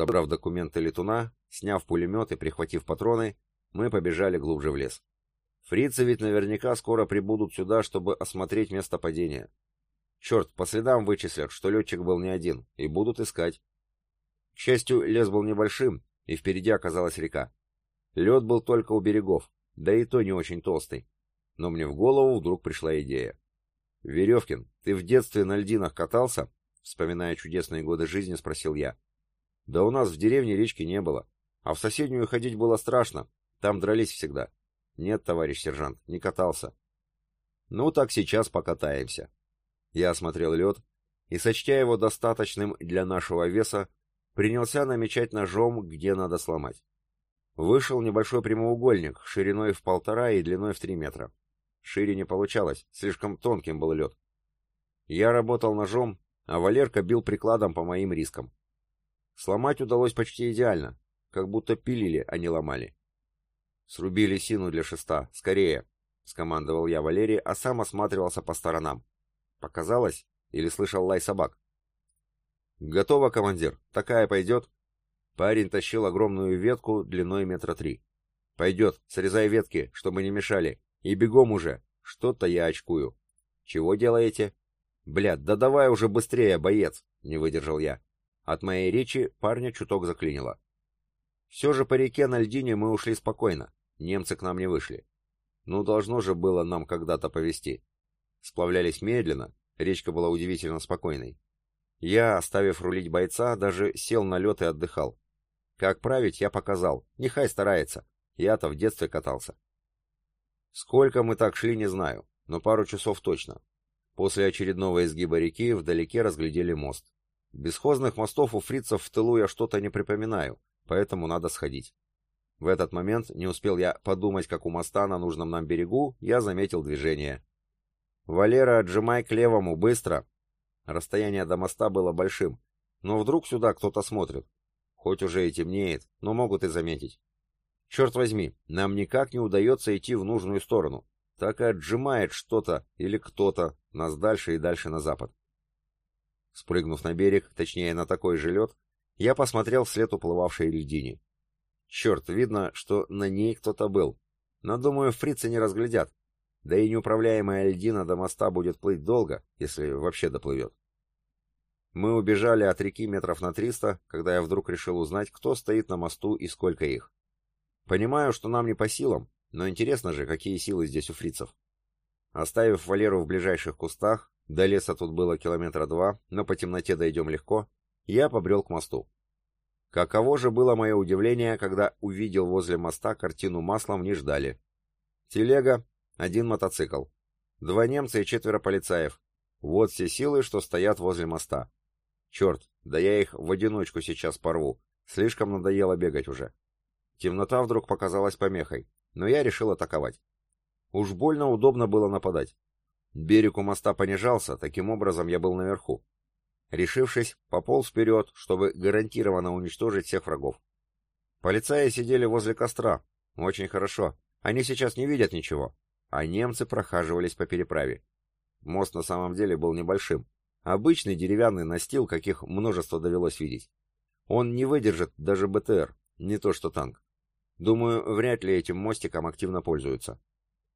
Забрав документы летуна, сняв пулемет и прихватив патроны, мы побежали глубже в лес. Фрицы ведь наверняка скоро прибудут сюда, чтобы осмотреть место падения. Черт, по следам вычислят, что летчик был не один, и будут искать. К счастью, лес был небольшим, и впереди оказалась река. Лед был только у берегов, да и то не очень толстый. Но мне в голову вдруг пришла идея. «Веревкин, ты в детстве на льдинах катался?» Вспоминая чудесные годы жизни, спросил я. «Да у нас в деревне речки не было, а в соседнюю ходить было страшно, там дрались всегда». «Нет, товарищ сержант, не катался». «Ну так сейчас покатаемся». Я осмотрел лед и, сочтя его достаточным для нашего веса, принялся намечать ножом, где надо сломать. Вышел небольшой прямоугольник, шириной в полтора и длиной в три метра. Шире не получалось, слишком тонким был лед. Я работал ножом, а Валерка бил прикладом по моим рискам. Сломать удалось почти идеально, как будто пилили, а не ломали. «Срубили сину для шеста, скорее!» — скомандовал я Валерий, а сам осматривался по сторонам. Показалось? Или слышал лай собак? «Готово, командир. Такая пойдет?» Парень тащил огромную ветку длиной метра три. «Пойдет, срезай ветки, чтобы не мешали. И бегом уже. Что-то я очкую». «Чего делаете?» «Блядь, да давай уже быстрее, боец!» — не выдержал я. От моей речи парня чуток заклинило. Все же по реке на льдине мы ушли спокойно. Немцы к нам не вышли. Ну, должно же было нам когда-то повезти. Сплавлялись медленно, речка была удивительно спокойной. Я, оставив рулить бойца, даже сел на лед и отдыхал. Как править, я показал. Нехай старается. Я-то в детстве катался. Сколько мы так шли, не знаю, но пару часов точно. После очередного изгиба реки вдалеке разглядели мост. Бесхозных мостов у фрицев в тылу я что-то не припоминаю, поэтому надо сходить. В этот момент не успел я подумать, как у моста на нужном нам берегу, я заметил движение. «Валера, отжимай к левому, быстро!» Расстояние до моста было большим, но вдруг сюда кто-то смотрит. Хоть уже и темнеет, но могут и заметить. Черт возьми, нам никак не удается идти в нужную сторону. Так и отжимает что-то или кто-то нас дальше и дальше на запад. Спрыгнув на берег, точнее на такой же лед, я посмотрел вслед уплывавшей льдине. Черт, видно, что на ней кто-то был. Но, думаю, фрицы не разглядят. Да и неуправляемая льдина до моста будет плыть долго, если вообще доплывет. Мы убежали от реки метров на триста, когда я вдруг решил узнать, кто стоит на мосту и сколько их. Понимаю, что нам не по силам, но интересно же, какие силы здесь у фрицев. Оставив Валеру в ближайших кустах, до леса тут было километра два, но по темноте дойдем легко, я побрел к мосту. Каково же было мое удивление, когда увидел возле моста картину маслом не ждали. Телега, один мотоцикл. Два немца и четверо полицаев. Вот все силы, что стоят возле моста. Черт, да я их в одиночку сейчас порву. Слишком надоело бегать уже. Темнота вдруг показалась помехой, но я решил атаковать. Уж больно удобно было нападать. Берег у моста понижался, таким образом я был наверху. Решившись, пополз вперед, чтобы гарантированно уничтожить всех врагов. Полицаи сидели возле костра. Очень хорошо. Они сейчас не видят ничего. А немцы прохаживались по переправе. Мост на самом деле был небольшим. Обычный деревянный настил, каких множество довелось видеть. Он не выдержит даже БТР, не то что танк. Думаю, вряд ли этим мостиком активно пользуются.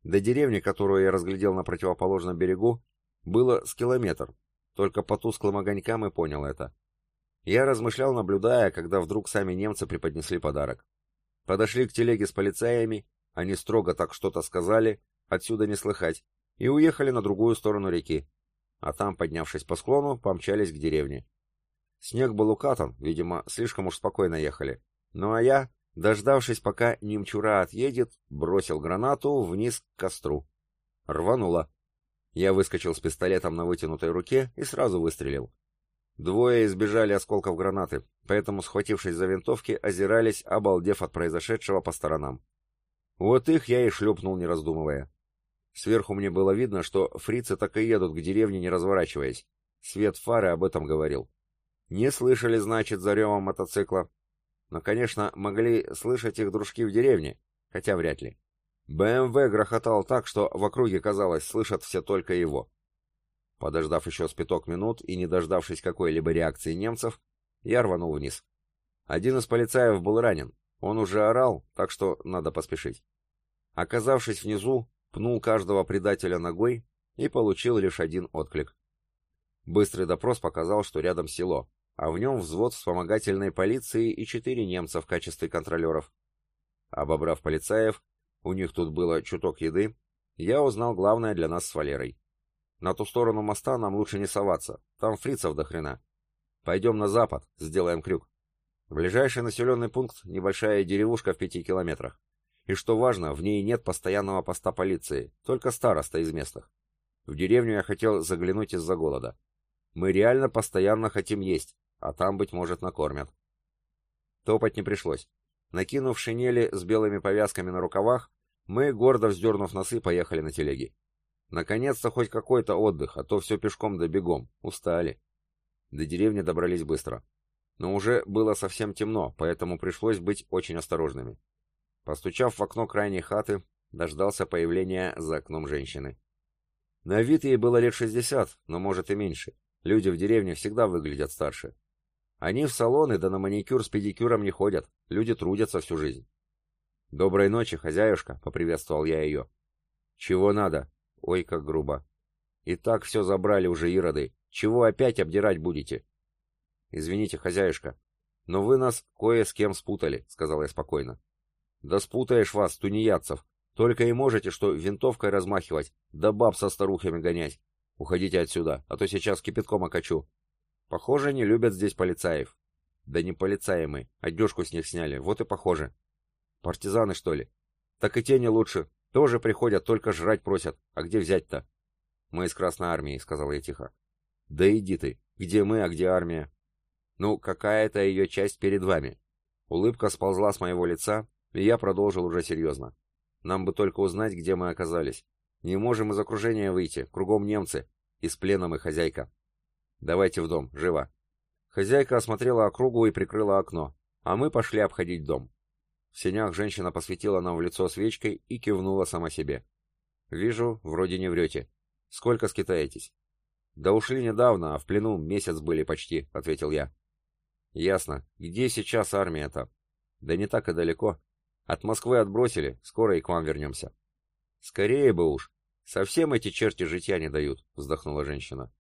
До деревни, которую я разглядел на противоположном берегу, было с километр. Только по тусклым огонькам и понял это. Я размышлял, наблюдая, когда вдруг сами немцы преподнесли подарок. Подошли к телеге с полицаями, они строго так что-то сказали, отсюда не слыхать, и уехали на другую сторону реки а там, поднявшись по склону, помчались к деревне. Снег был укатан, видимо, слишком уж спокойно ехали. Ну а я, дождавшись, пока немчура отъедет, бросил гранату вниз к костру. Рвануло. Я выскочил с пистолетом на вытянутой руке и сразу выстрелил. Двое избежали осколков гранаты, поэтому, схватившись за винтовки, озирались, обалдев от произошедшего по сторонам. Вот их я и шлепнул, не раздумывая. Сверху мне было видно, что фрицы так и едут к деревне, не разворачиваясь. Свет фары об этом говорил. Не слышали, значит, за ревом мотоцикла. Но, конечно, могли слышать их дружки в деревне, хотя вряд ли. БМВ грохотал так, что в округе, казалось, слышат все только его. Подождав еще с пяток минут и не дождавшись какой-либо реакции немцев, я рванул вниз. Один из полицаев был ранен. Он уже орал, так что надо поспешить. Оказавшись внизу, пнул каждого предателя ногой и получил лишь один отклик. Быстрый допрос показал, что рядом село, а в нем взвод вспомогательной полиции и четыре немца в качестве контролеров. Обобрав полицаев, у них тут было чуток еды, я узнал главное для нас с Валерой. На ту сторону моста нам лучше не соваться, там фрицев до хрена. Пойдем на запад, сделаем крюк. Ближайший населенный пункт — небольшая деревушка в пяти километрах. И что важно, в ней нет постоянного поста полиции, только староста из местных. В деревню я хотел заглянуть из-за голода. Мы реально постоянно хотим есть, а там, быть может, накормят. Топать не пришлось. Накинув шинели с белыми повязками на рукавах, мы, гордо вздернув носы, поехали на телеге. Наконец-то хоть какой-то отдых, а то все пешком да бегом. Устали. До деревни добрались быстро. Но уже было совсем темно, поэтому пришлось быть очень осторожными. Постучав в окно крайней хаты, дождался появления за окном женщины. На вид ей было лет шестьдесят, но может и меньше. Люди в деревне всегда выглядят старше. Они в салоны да на маникюр с педикюром не ходят, люди трудятся всю жизнь. «Доброй ночи, хозяюшка», — поприветствовал я ее. «Чего надо?» «Ой, как грубо». «И так все забрали уже ироды. Чего опять обдирать будете?» «Извините, хозяюшка, но вы нас кое с кем спутали», — сказал я спокойно. «Да спутаешь вас, тунеядцев. Только и можете что винтовкой размахивать, да баб со старухами гонять. Уходите отсюда, а то сейчас кипятком окачу. Похоже, не любят здесь полицаев. Да не полицаи мы, одежку с них сняли, вот и похоже. Партизаны, что ли? Так и те не лучше. Тоже приходят, только жрать просят. А где взять-то? Мы из Красной Армии, сказал я тихо. Да иди ты. Где мы, а где армия? Ну, какая-то ее часть перед вами. Улыбка сползла с моего лица, и я продолжил уже серьезно. Нам бы только узнать, где мы оказались. Не можем из окружения выйти, кругом немцы. Из плена мы хозяйка. Давайте в дом, живо. Хозяйка осмотрела округу и прикрыла окно, а мы пошли обходить дом. В сенях женщина посветила нам в лицо свечкой и кивнула сама себе. «Вижу, вроде не врете. Сколько скитаетесь?» «Да ушли недавно, а в плену месяц были почти», — ответил я. «Ясно. Где сейчас армия-то?» «Да не так и далеко. От Москвы отбросили, скоро и к вам вернемся». «Скорее бы уж. «Совсем эти черти житья не дают», — вздохнула женщина.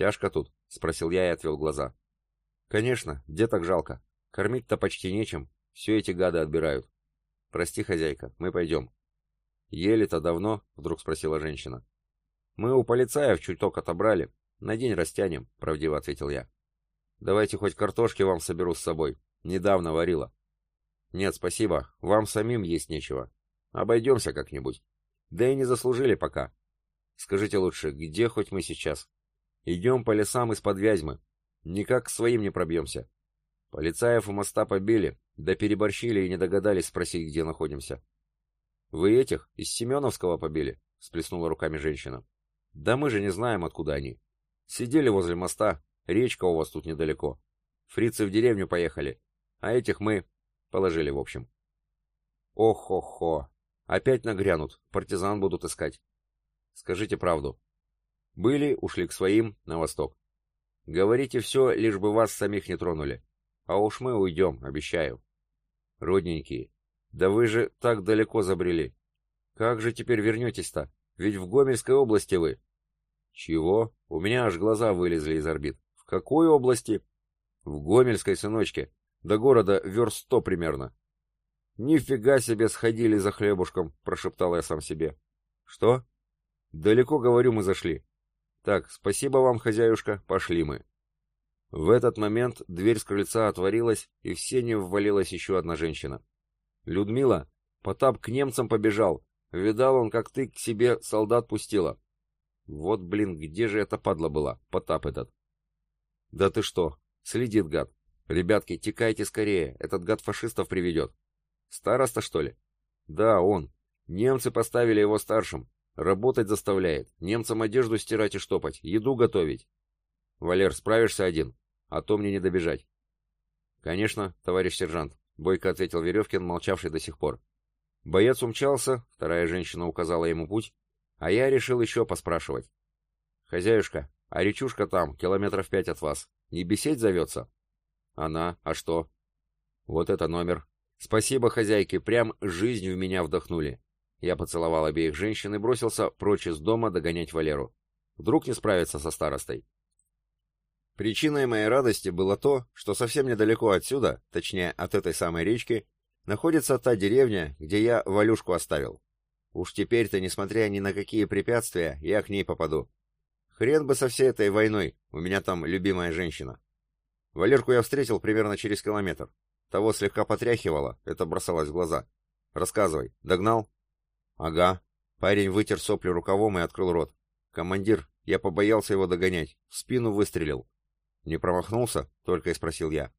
«Тяжко тут?» — спросил я и отвел глаза. «Конечно, где так жалко? Кормить-то почти нечем, все эти гады отбирают. Прости, хозяйка, мы пойдем». «Ели-то давно?» — вдруг спросила женщина. «Мы у полицаев чуток отобрали. На день растянем», — правдиво ответил я. «Давайте хоть картошки вам соберу с собой. Недавно варила». «Нет, спасибо. Вам самим есть нечего. Обойдемся как-нибудь». Да и не заслужили пока. Скажите лучше, где хоть мы сейчас? Идем по лесам из-под Вязьмы. Никак к своим не пробьемся. Полицаев у моста побили, да переборщили и не догадались спросить, где находимся. Вы этих из Семеновского побили? Сплеснула руками женщина. Да мы же не знаем, откуда они. Сидели возле моста, речка у вас тут недалеко. Фрицы в деревню поехали, а этих мы положили в общем. Ох-хо-хо, Опять нагрянут, партизан будут искать. Скажите правду. Были, ушли к своим, на восток. Говорите все, лишь бы вас самих не тронули. А уж мы уйдем, обещаю. Родненькие, да вы же так далеко забрели. Как же теперь вернетесь-то? Ведь в Гомельской области вы. Чего? У меня аж глаза вылезли из орбит. В какой области? В Гомельской, сыночке. До города верст сто примерно. «Нифига себе сходили за хлебушком», — прошептал я сам себе. «Что?» «Далеко, говорю, мы зашли». «Так, спасибо вам, хозяюшка, пошли мы». В этот момент дверь с крыльца отворилась, и в сене ввалилась еще одна женщина. «Людмила, Потап к немцам побежал. Видал он, как ты к себе солдат пустила». «Вот, блин, где же эта падла была, Потап этот?» «Да ты что? Следит гад. Ребятки, текайте скорее, этот гад фашистов приведет». Староста, что ли? Да, он. Немцы поставили его старшим. Работать заставляет. Немцам одежду стирать и штопать, еду готовить. Валер, справишься один? А то мне не добежать. Конечно, товарищ сержант, бойко ответил Веревкин, молчавший до сих пор. Боец умчался, вторая женщина указала ему путь, а я решил еще поспрашивать. «Хозяюшка, а речушка там, километров пять от вас, не бесеть зовется?» «Она, а что?» Вот это номер. Спасибо, хозяйки, прям жизнь в меня вдохнули. Я поцеловал обеих женщин и бросился прочь из дома догонять Валеру. Вдруг не справится со старостой. Причиной моей радости было то, что совсем недалеко отсюда, точнее от этой самой речки, находится та деревня, где я Валюшку оставил. Уж теперь-то, несмотря ни на какие препятствия, я к ней попаду. Хрен бы со всей этой войной, у меня там любимая женщина. Валерку я встретил примерно через километр. Того слегка потряхивало, это бросалось в глаза. Рассказывай, догнал? Ага. Парень вытер сопли рукавом и открыл рот. Командир, я побоялся его догонять, в спину выстрелил. Не промахнулся? Только и спросил я.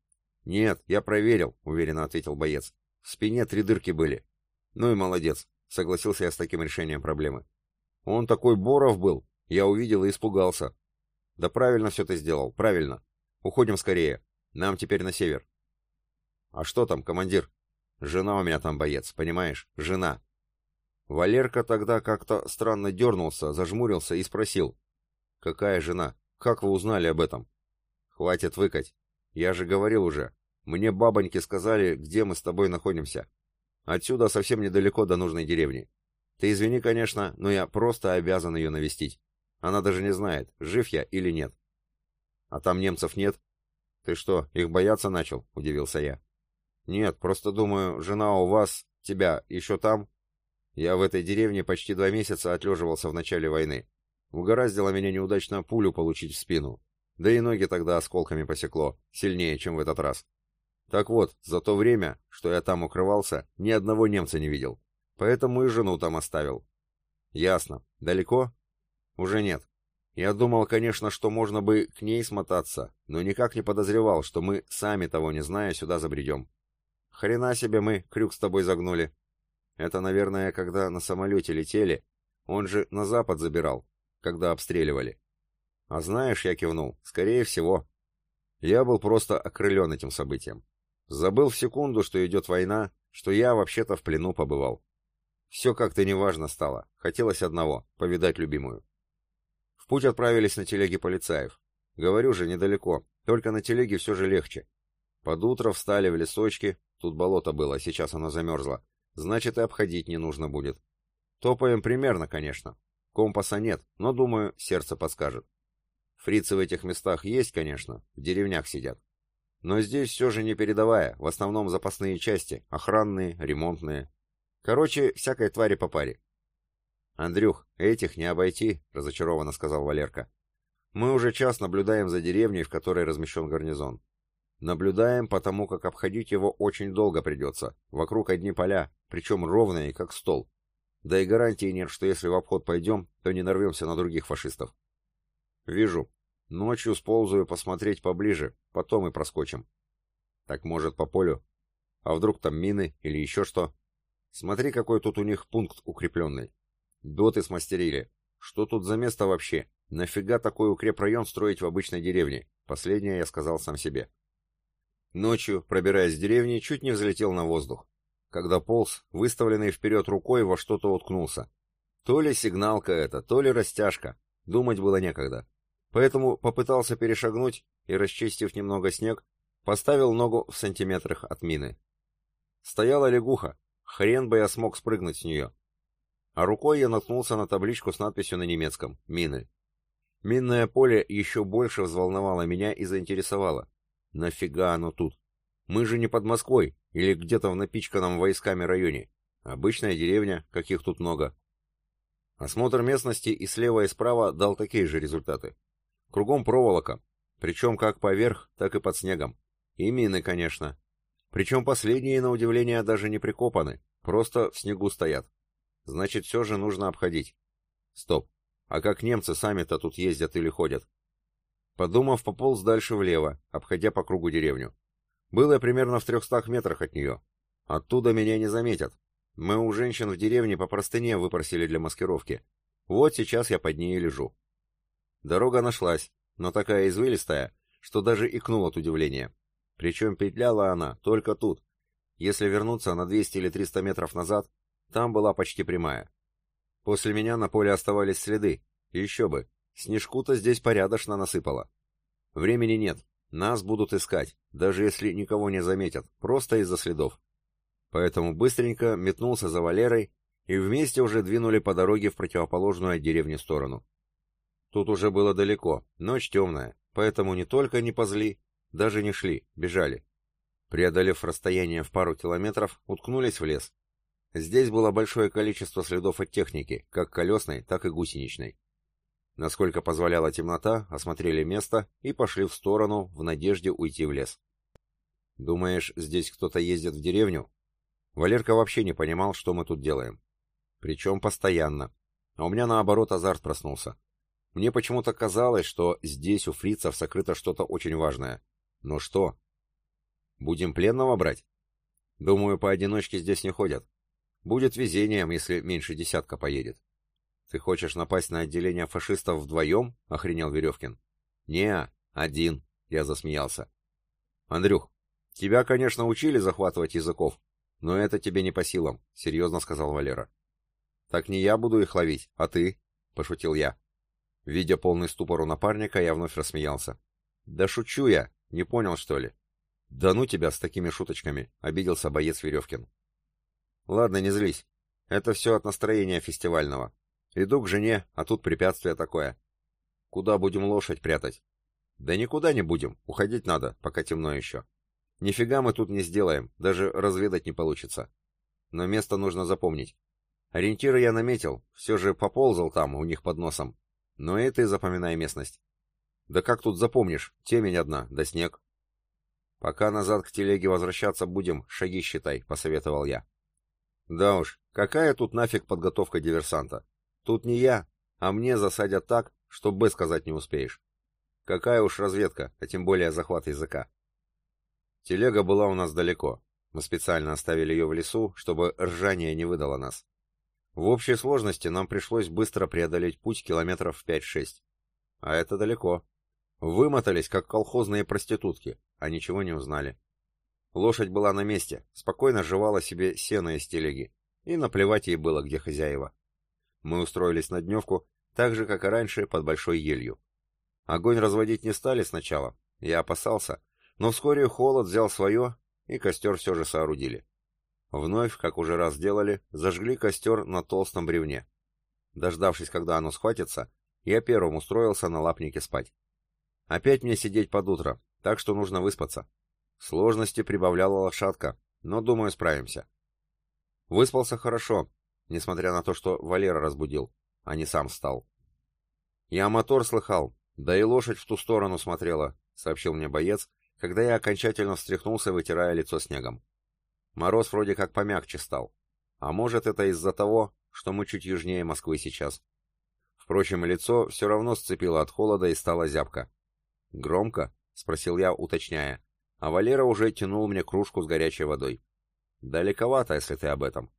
Нет, я проверил, уверенно ответил боец. В спине три дырки были. Ну и молодец, согласился я с таким решением проблемы. Он такой Боров был, я увидел и испугался. Да правильно все ты сделал, правильно. Уходим скорее. Нам теперь на север. А что там, командир? Жена у меня там боец, понимаешь? Жена. Валерка тогда как-то странно дернулся, зажмурился и спросил. Какая жена? Как вы узнали об этом? Хватит выкать. Я же говорил уже. Мне бабоньки сказали, где мы с тобой находимся. Отсюда совсем недалеко до нужной деревни. Ты извини, конечно, но я просто обязан ее навестить. Она даже не знает, жив я или нет. А там немцев нет? Ты что, их бояться начал? Удивился я. Нет, просто думаю, жена у вас, тебя, еще там? Я в этой деревне почти два месяца отлеживался в начале войны. Угораздило меня неудачно пулю получить в спину. Да и ноги тогда осколками посекло, сильнее, чем в этот раз. Так вот, за то время, что я там укрывался, ни одного немца не видел. Поэтому и жену там оставил. Ясно. Далеко? Уже нет. Я думал, конечно, что можно бы к ней смотаться, но никак не подозревал, что мы, сами того не зная, сюда забредем. Хрена себе мы крюк с тобой загнули. Это, наверное, когда на самолете летели, он же на запад забирал, когда обстреливали. А знаешь, я кивнул, скорее всего. Я был просто окрылен этим событием. Забыл в секунду, что идет война, что я вообще-то в плену побывал. Все как-то неважно стало. Хотелось одного — повидать любимую путь отправились на телеге полицаев. Говорю же, недалеко, только на телеге все же легче. Под утро встали в лесочки, тут болото было, сейчас оно замерзло. Значит, и обходить не нужно будет. Топаем примерно, конечно. Компаса нет, но, думаю, сердце подскажет. Фрицы в этих местах есть, конечно, в деревнях сидят. Но здесь все же не передовая, в основном запасные части, охранные, ремонтные. Короче, всякой твари по паре. «Андрюх, этих не обойти», — разочарованно сказал Валерка. «Мы уже час наблюдаем за деревней, в которой размещен гарнизон. Наблюдаем, потому как обходить его очень долго придется. Вокруг одни поля, причем ровные, как стол. Да и гарантии нет, что если в обход пойдем, то не нарвемся на других фашистов». «Вижу. Ночью сползаю посмотреть поближе, потом и проскочим». «Так, может, по полю? А вдруг там мины или еще что? Смотри, какой тут у них пункт укрепленный. Доты смастерили. Что тут за место вообще? Нафига такой укрепрайон строить в обычной деревне? Последнее я сказал сам себе. Ночью, пробираясь в деревни, чуть не взлетел на воздух. Когда полз, выставленный вперед рукой во что-то уткнулся. То ли сигналка это, то ли растяжка. Думать было некогда. Поэтому попытался перешагнуть и, расчистив немного снег, поставил ногу в сантиметрах от мины. Стояла лягуха. Хрен бы я смог спрыгнуть с нее а рукой я наткнулся на табличку с надписью на немецком «Мины». Минное поле еще больше взволновало меня и заинтересовало. Нафига оно тут? Мы же не под Москвой или где-то в напичканном войсками районе. Обычная деревня, каких тут много. Осмотр местности и слева и справа дал такие же результаты. Кругом проволока, причем как поверх, так и под снегом. И мины, конечно. Причем последние, на удивление, даже не прикопаны, просто в снегу стоят. Значит, все же нужно обходить. Стоп. А как немцы сами-то тут ездят или ходят? Подумав, пополз дальше влево, обходя по кругу деревню. Было примерно в трехстах метрах от нее. Оттуда меня не заметят. Мы у женщин в деревне по простыне выпросили для маскировки. Вот сейчас я под ней лежу. Дорога нашлась, но такая извилистая, что даже икнул от удивления. Причем петляла она только тут. Если вернуться на 200 или 300 метров назад, там была почти прямая. После меня на поле оставались следы. еще бы, снежку-то здесь порядочно насыпало. Времени нет. Нас будут искать, даже если никого не заметят, просто из-за следов. Поэтому быстренько метнулся за Валерой, и вместе уже двинули по дороге в противоположную от деревни сторону. Тут уже было далеко, ночь темная, поэтому не только не позли, даже не шли, бежали. Преодолев расстояние в пару километров, уткнулись в лес. Здесь было большое количество следов от техники, как колесной, так и гусеничной. Насколько позволяла темнота, осмотрели место и пошли в сторону, в надежде уйти в лес. «Думаешь, здесь кто-то ездит в деревню?» Валерка вообще не понимал, что мы тут делаем. Причем постоянно. А у меня наоборот азарт проснулся. Мне почему-то казалось, что здесь у фрицев сокрыто что-то очень важное. Но что? Будем пленного брать? Думаю, поодиночке здесь не ходят. Будет везением, если меньше десятка поедет. Ты хочешь напасть на отделение фашистов вдвоем? — охренел Веревкин. Не, один, — я засмеялся. Андрюх, тебя, конечно, учили захватывать языков, но это тебе не по силам, — серьезно сказал Валера. Так не я буду их ловить, а ты, — пошутил я. Видя полный ступор у напарника, я вновь рассмеялся. Да шучу я, не понял, что ли? Да ну тебя с такими шуточками, — обиделся боец Веревкин. Ладно, не злись. Это все от настроения фестивального. Иду к жене, а тут препятствие такое. Куда будем лошадь прятать? Да никуда не будем, уходить надо, пока темно еще. Нифига мы тут не сделаем, даже разведать не получится. Но место нужно запомнить. Ориентиры я наметил, все же поползал там, у них под носом. Но и ты запоминай местность. Да как тут запомнишь, темень одна, да снег. Пока назад к телеге возвращаться будем, шаги считай, посоветовал я. Да уж, какая тут нафиг подготовка диверсанта? Тут не я, а мне засадят так, что «Б» сказать не успеешь. Какая уж разведка, а тем более захват языка. Телега была у нас далеко. Мы специально оставили ее в лесу, чтобы ржание не выдало нас. В общей сложности нам пришлось быстро преодолеть путь километров 5-6. А это далеко. Вымотались, как колхозные проститутки, а ничего не узнали. Лошадь была на месте, спокойно жевала себе сено из телеги, и наплевать ей было, где хозяева. Мы устроились на дневку, так же, как и раньше, под большой елью. Огонь разводить не стали сначала, я опасался, но вскоре холод взял свое, и костер все же соорудили. Вновь, как уже раз делали, зажгли костер на толстом бревне. Дождавшись, когда оно схватится, я первым устроился на лапнике спать. Опять мне сидеть под утро, так что нужно выспаться. Сложности прибавляла лошадка, но, думаю, справимся. Выспался хорошо, несмотря на то, что Валера разбудил, а не сам встал. «Я мотор слыхал, да и лошадь в ту сторону смотрела», — сообщил мне боец, когда я окончательно встряхнулся, вытирая лицо снегом. Мороз вроде как помягче стал. А может, это из-за того, что мы чуть южнее Москвы сейчас. Впрочем, лицо все равно сцепило от холода и стало зябко. «Громко?» — спросил я, уточняя. А Валера уже тянул мне кружку с горячей водой. «Далековато, если ты об этом.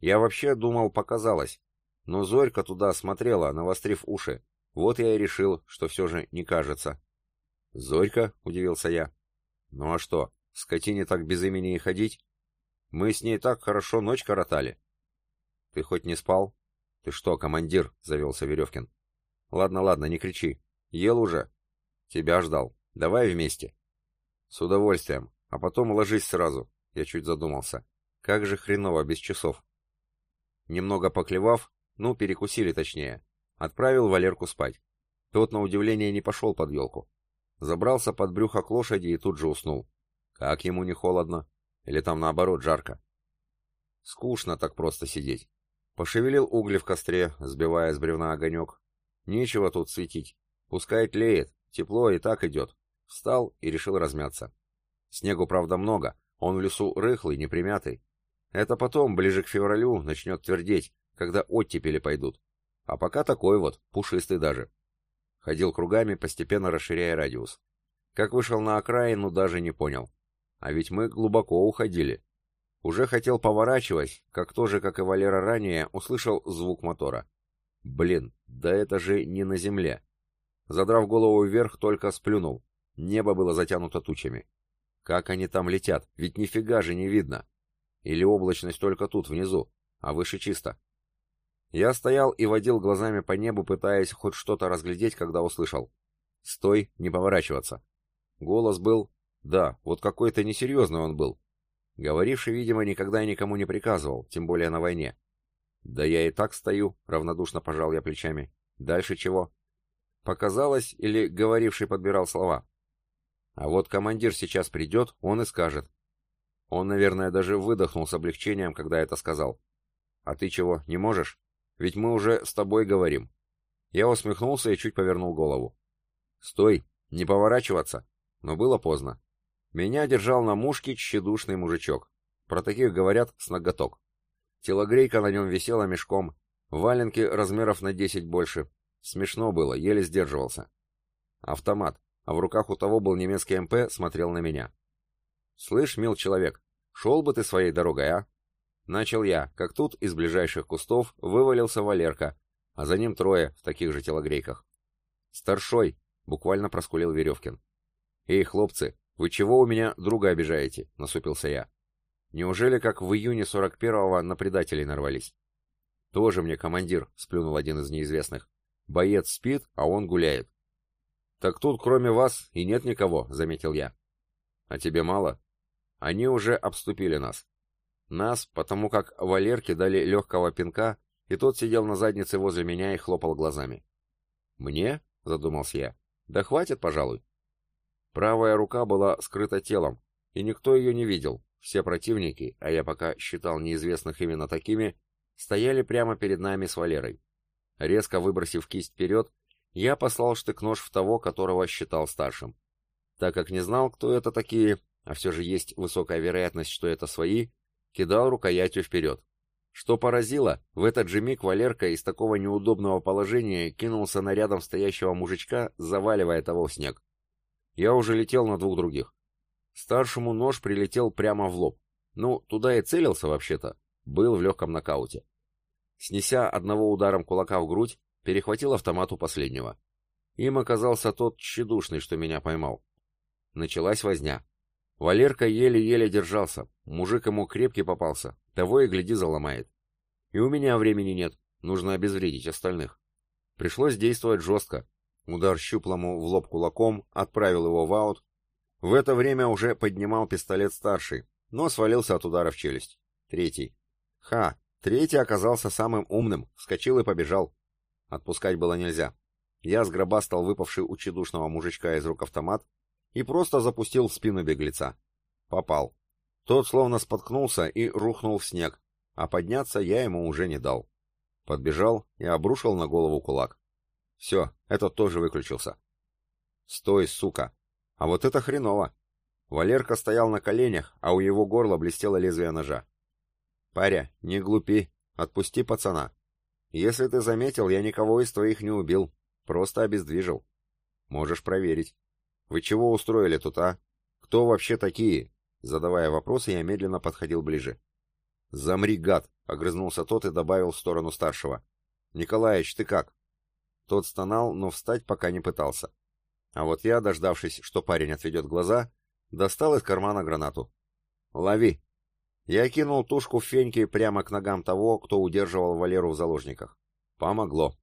Я вообще думал, показалось. Но Зорька туда смотрела, навострив уши. Вот я и решил, что все же не кажется. «Зорька?» — удивился я. «Ну а что, скотине так без имени и ходить? Мы с ней так хорошо ночь коротали». «Ты хоть не спал?» «Ты что, командир?» — завелся Веревкин. «Ладно, ладно, не кричи. Ел уже?» «Тебя ждал. Давай вместе». «С удовольствием. А потом ложись сразу». Я чуть задумался. «Как же хреново без часов». Немного поклевав, ну, перекусили точнее, отправил Валерку спать. Тот, на удивление, не пошел под елку. Забрался под брюхо к лошади и тут же уснул. Как ему не холодно? Или там наоборот жарко? Скучно так просто сидеть. Пошевелил угли в костре, сбивая с бревна огонек. Нечего тут светить. Пускай тлеет, тепло и так идет. Встал и решил размяться. Снегу, правда, много. Он в лесу рыхлый, непримятый. Это потом, ближе к февралю, начнет твердеть, когда оттепели пойдут. А пока такой вот, пушистый даже. Ходил кругами, постепенно расширяя радиус. Как вышел на окраину, даже не понял. А ведь мы глубоко уходили. Уже хотел поворачивать, как тоже, как и Валера ранее, услышал звук мотора. Блин, да это же не на земле. Задрав голову вверх, только сплюнул. Небо было затянуто тучами. Как они там летят? Ведь нифига же не видно. Или облачность только тут, внизу, а выше чисто? Я стоял и водил глазами по небу, пытаясь хоть что-то разглядеть, когда услышал. «Стой, не поворачиваться!» Голос был... Да, вот какой-то несерьезный он был. Говоривший, видимо, никогда никому не приказывал, тем более на войне. «Да я и так стою», — равнодушно пожал я плечами. «Дальше чего?» Показалось, или говоривший подбирал слова. А вот командир сейчас придет, он и скажет. Он, наверное, даже выдохнул с облегчением, когда это сказал. «А ты чего, не можешь? Ведь мы уже с тобой говорим». Я усмехнулся и чуть повернул голову. «Стой! Не поворачиваться!» Но было поздно. Меня держал на мушке тщедушный мужичок. Про таких говорят с ноготок. Телогрейка на нем висела мешком, валенки размеров на десять больше. Смешно было, еле сдерживался. Автомат, а в руках у того был немецкий МП, смотрел на меня. «Слышь, мил человек, шел бы ты своей дорогой, а?» Начал я, как тут из ближайших кустов вывалился Валерка, а за ним трое в таких же телогрейках. «Старшой!» — буквально проскулил Веревкин. «Эй, хлопцы, «Вы чего у меня друга обижаете?» — насупился я. «Неужели, как в июне 41-го, на предателей нарвались?» «Тоже мне командир», — сплюнул один из неизвестных. «Боец спит, а он гуляет». «Так тут кроме вас и нет никого», — заметил я. «А тебе мало?» «Они уже обступили нас». Нас, потому как Валерке дали легкого пинка, и тот сидел на заднице возле меня и хлопал глазами. «Мне?» — задумался я. «Да хватит, пожалуй». Правая рука была скрыта телом, и никто ее не видел. Все противники, а я пока считал неизвестных именно такими, стояли прямо перед нами с Валерой. Резко выбросив кисть вперед, я послал штык-нож в того, которого считал старшим. Так как не знал, кто это такие, а все же есть высокая вероятность, что это свои, кидал рукоятью вперед. Что поразило, в этот же миг Валерка из такого неудобного положения кинулся на рядом стоящего мужичка, заваливая того в снег. Я уже летел на двух других. Старшему нож прилетел прямо в лоб. Ну, туда и целился вообще-то. Был в легком нокауте. Снеся одного ударом кулака в грудь, перехватил автомат у последнего. Им оказался тот тщедушный, что меня поймал. Началась возня. Валерка еле-еле держался. Мужик ему крепкий попался. Того и гляди заломает. И у меня времени нет. Нужно обезвредить остальных. Пришлось действовать жестко, Удар щуплому в лоб кулаком отправил его в аут. В это время уже поднимал пистолет старший, но свалился от удара в челюсть. Третий. Ха! Третий оказался самым умным, вскочил и побежал. Отпускать было нельзя. Я сгробастал выпавший у чедушного мужичка из рук автомат и просто запустил в спину беглеца. Попал. Тот словно споткнулся и рухнул в снег, а подняться я ему уже не дал. Подбежал и обрушил на голову кулак. Все, этот тоже выключился. Стой, сука! А вот это хреново! Валерка стоял на коленях, а у его горла блестело лезвие ножа. «Паря, не глупи, отпусти пацана. Если ты заметил, я никого из твоих не убил, просто обездвижил. Можешь проверить. Вы чего устроили тут, а? Кто вообще такие?» Задавая вопросы, я медленно подходил ближе. «Замри, гад!» — огрызнулся тот и добавил в сторону старшего. «Николаич, ты как?» Тот стонал, но встать пока не пытался. А вот я, дождавшись, что парень отведет глаза, достал из кармана гранату. «Лови!» Я кинул тушку в феньке прямо к ногам того, кто удерживал Валеру в заложниках. Помогло.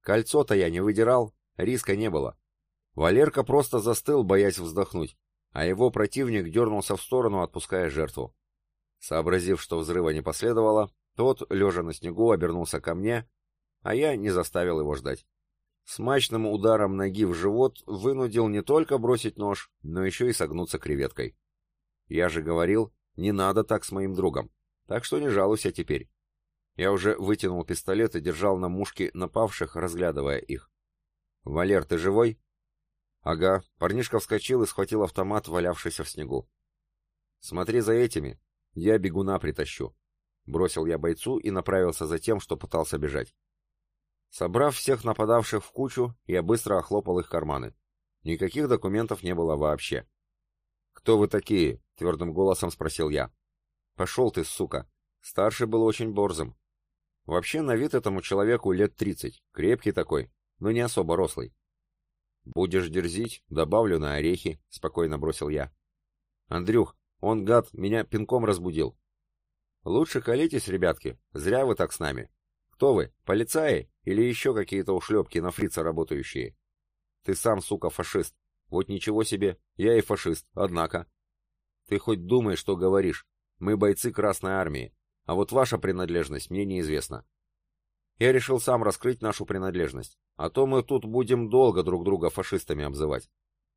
Кольцо-то я не выдирал, риска не было. Валерка просто застыл, боясь вздохнуть, а его противник дернулся в сторону, отпуская жертву. Сообразив, что взрыва не последовало, тот, лежа на снегу, обернулся ко мне, а я не заставил его ждать смачным ударом ноги в живот вынудил не только бросить нож, но еще и согнуться креветкой. Я же говорил, не надо так с моим другом, так что не жалуйся теперь. Я уже вытянул пистолет и держал на мушке напавших, разглядывая их. «Валер, ты живой?» «Ага». Парнишка вскочил и схватил автомат, валявшийся в снегу. «Смотри за этими. Я бегуна притащу». Бросил я бойцу и направился за тем, что пытался бежать. Собрав всех нападавших в кучу, я быстро охлопал их карманы. Никаких документов не было вообще. «Кто вы такие?» — твердым голосом спросил я. «Пошел ты, сука!» Старший был очень борзым. Вообще, на вид этому человеку лет тридцать, крепкий такой, но не особо рослый. «Будешь дерзить, добавлю на орехи», — спокойно бросил я. «Андрюх, он, гад, меня пинком разбудил». «Лучше колитесь, ребятки, зря вы так с нами. Кто вы, полицаи?» Или еще какие-то ушлепки на фрица работающие? Ты сам, сука, фашист. Вот ничего себе, я и фашист, однако. Ты хоть думай, что говоришь. Мы бойцы Красной Армии, а вот ваша принадлежность мне неизвестна. Я решил сам раскрыть нашу принадлежность, а то мы тут будем долго друг друга фашистами обзывать.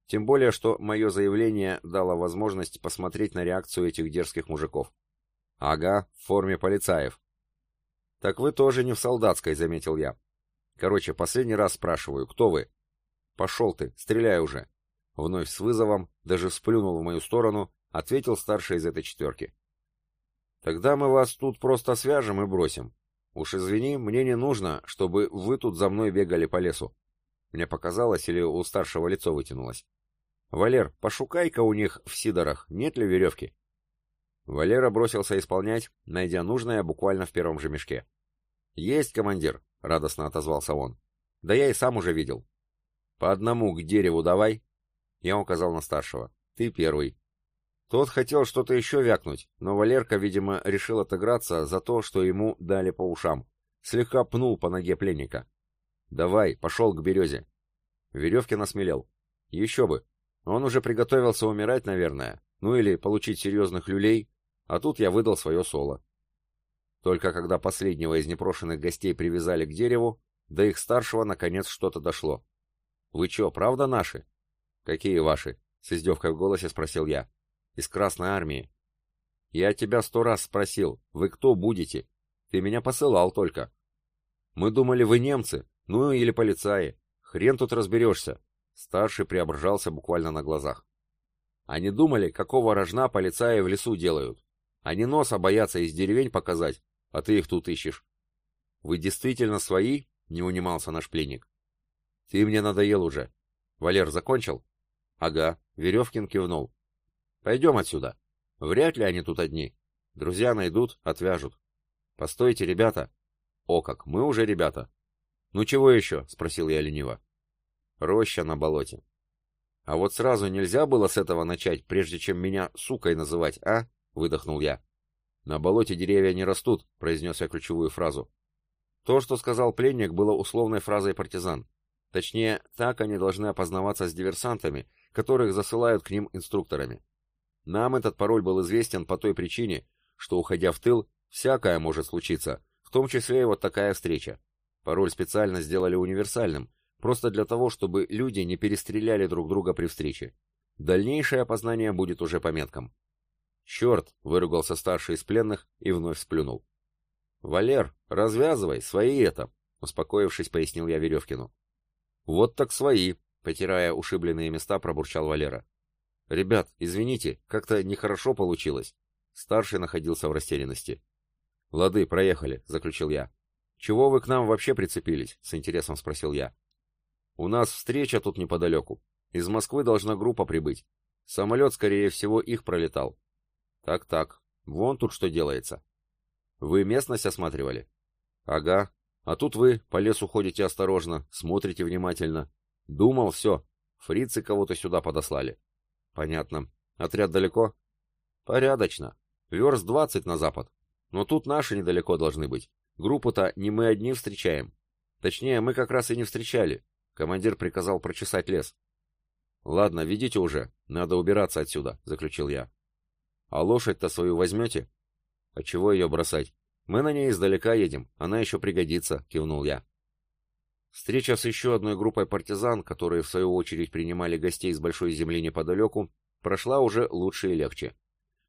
Тем более, что мое заявление дало возможность посмотреть на реакцию этих дерзких мужиков. Ага, в форме полицаев. Так вы тоже не в солдатской, заметил я. Короче, последний раз спрашиваю, кто вы? Пошел ты, стреляй уже. Вновь с вызовом, даже сплюнул в мою сторону, ответил старший из этой четверки. Тогда мы вас тут просто свяжем и бросим. Уж извини, мне не нужно, чтобы вы тут за мной бегали по лесу. Мне показалось, или у старшего лицо вытянулось. «Валер, пошукай-ка у них в сидорах, нет ли веревки?» Валера бросился исполнять, найдя нужное буквально в первом же мешке. «Есть, командир!» — радостно отозвался он. «Да я и сам уже видел». «По одному к дереву давай!» Я указал на старшего. «Ты первый». Тот хотел что-то еще вякнуть, но Валерка, видимо, решил отыграться за то, что ему дали по ушам. Слегка пнул по ноге пленника. «Давай, пошел к березе». Веревкин осмелел. «Еще бы, он уже приготовился умирать, наверное, ну или получить серьезных люлей, а тут я выдал свое соло. Только когда последнего из непрошенных гостей привязали к дереву, до их старшего наконец что-то дошло. «Вы че, правда наши?» «Какие ваши?» — с издевкой в голосе спросил я. «Из Красной Армии». «Я тебя сто раз спросил, вы кто будете? Ты меня посылал только». «Мы думали, вы немцы, ну или полицаи. Хрен тут разберешься. Старший преображался буквально на глазах. Они думали, какого рожна полицаи в лесу делают. Они носа боятся из деревень показать, а ты их тут ищешь. Вы действительно свои? Не унимался наш пленник. Ты мне надоел уже. Валер закончил? Ага, Веревкин кивнул. Пойдем отсюда. Вряд ли они тут одни. Друзья найдут, отвяжут. Постойте, ребята. О как, мы уже ребята. Ну чего еще? Спросил я лениво. Роща на болоте. А вот сразу нельзя было с этого начать, прежде чем меня сукой называть, а? Выдохнул я. На болоте деревья не растут, произнес я ключевую фразу. То, что сказал пленник, было условной фразой партизан. Точнее, так они должны опознаваться с диверсантами, которых засылают к ним инструкторами. Нам этот пароль был известен по той причине, что, уходя в тыл, всякое может случиться, в том числе и вот такая встреча. Пароль специально сделали универсальным, Просто для того, чтобы люди не перестреляли друг друга при встрече. Дальнейшее опознание будет уже по меткам. «Черт!» — выругался старший из пленных и вновь сплюнул. «Валер, развязывай, свои это!» — успокоившись, пояснил я Веревкину. «Вот так свои!» — потирая ушибленные места, пробурчал Валера. «Ребят, извините, как-то нехорошо получилось». Старший находился в растерянности. «Лады, проехали», — заключил я. «Чего вы к нам вообще прицепились?» — с интересом спросил я. У нас встреча тут неподалеку. Из Москвы должна группа прибыть. Самолет, скорее всего, их пролетал. Так-так, вон тут что делается. Вы местность осматривали? Ага. А тут вы по лесу ходите осторожно, смотрите внимательно. Думал, все, фрицы кого-то сюда подослали. Понятно. Отряд далеко? Порядочно. Верст двадцать на запад. Но тут наши недалеко должны быть. Группу-то не мы одни встречаем. Точнее, мы как раз и не встречали. Командир приказал прочесать лес. «Ладно, ведите уже, надо убираться отсюда», — заключил я. «А лошадь-то свою возьмете?» «А чего ее бросать? Мы на ней издалека едем, она еще пригодится», — кивнул я. Встреча с еще одной группой партизан, которые в свою очередь принимали гостей с большой земли неподалеку, прошла уже лучше и легче.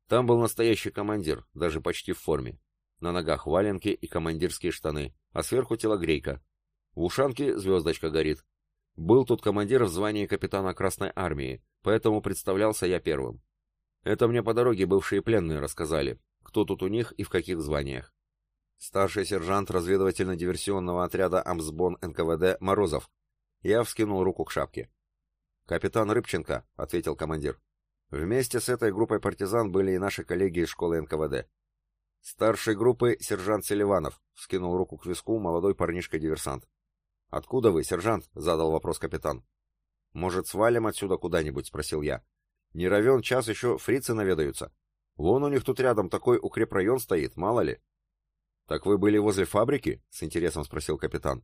Там был настоящий командир, даже почти в форме. На ногах валенки и командирские штаны, а сверху телогрейка. В ушанке звездочка горит, был тут командир в звании капитана Красной Армии, поэтому представлялся я первым. Это мне по дороге бывшие пленные рассказали, кто тут у них и в каких званиях. Старший сержант разведывательно-диверсионного отряда Амсбон НКВД Морозов. Я вскинул руку к шапке. «Капитан Рыбченко», — ответил командир. «Вместе с этой группой партизан были и наши коллеги из школы НКВД». «Старшей группы сержант Селиванов», — вскинул руку к виску молодой парнишка-диверсант. «Откуда вы, сержант?» — задал вопрос капитан. «Может, свалим отсюда куда-нибудь?» — спросил я. «Не равен час еще фрицы наведаются. Вон у них тут рядом такой укрепрайон стоит, мало ли». «Так вы были возле фабрики?» — с интересом спросил капитан.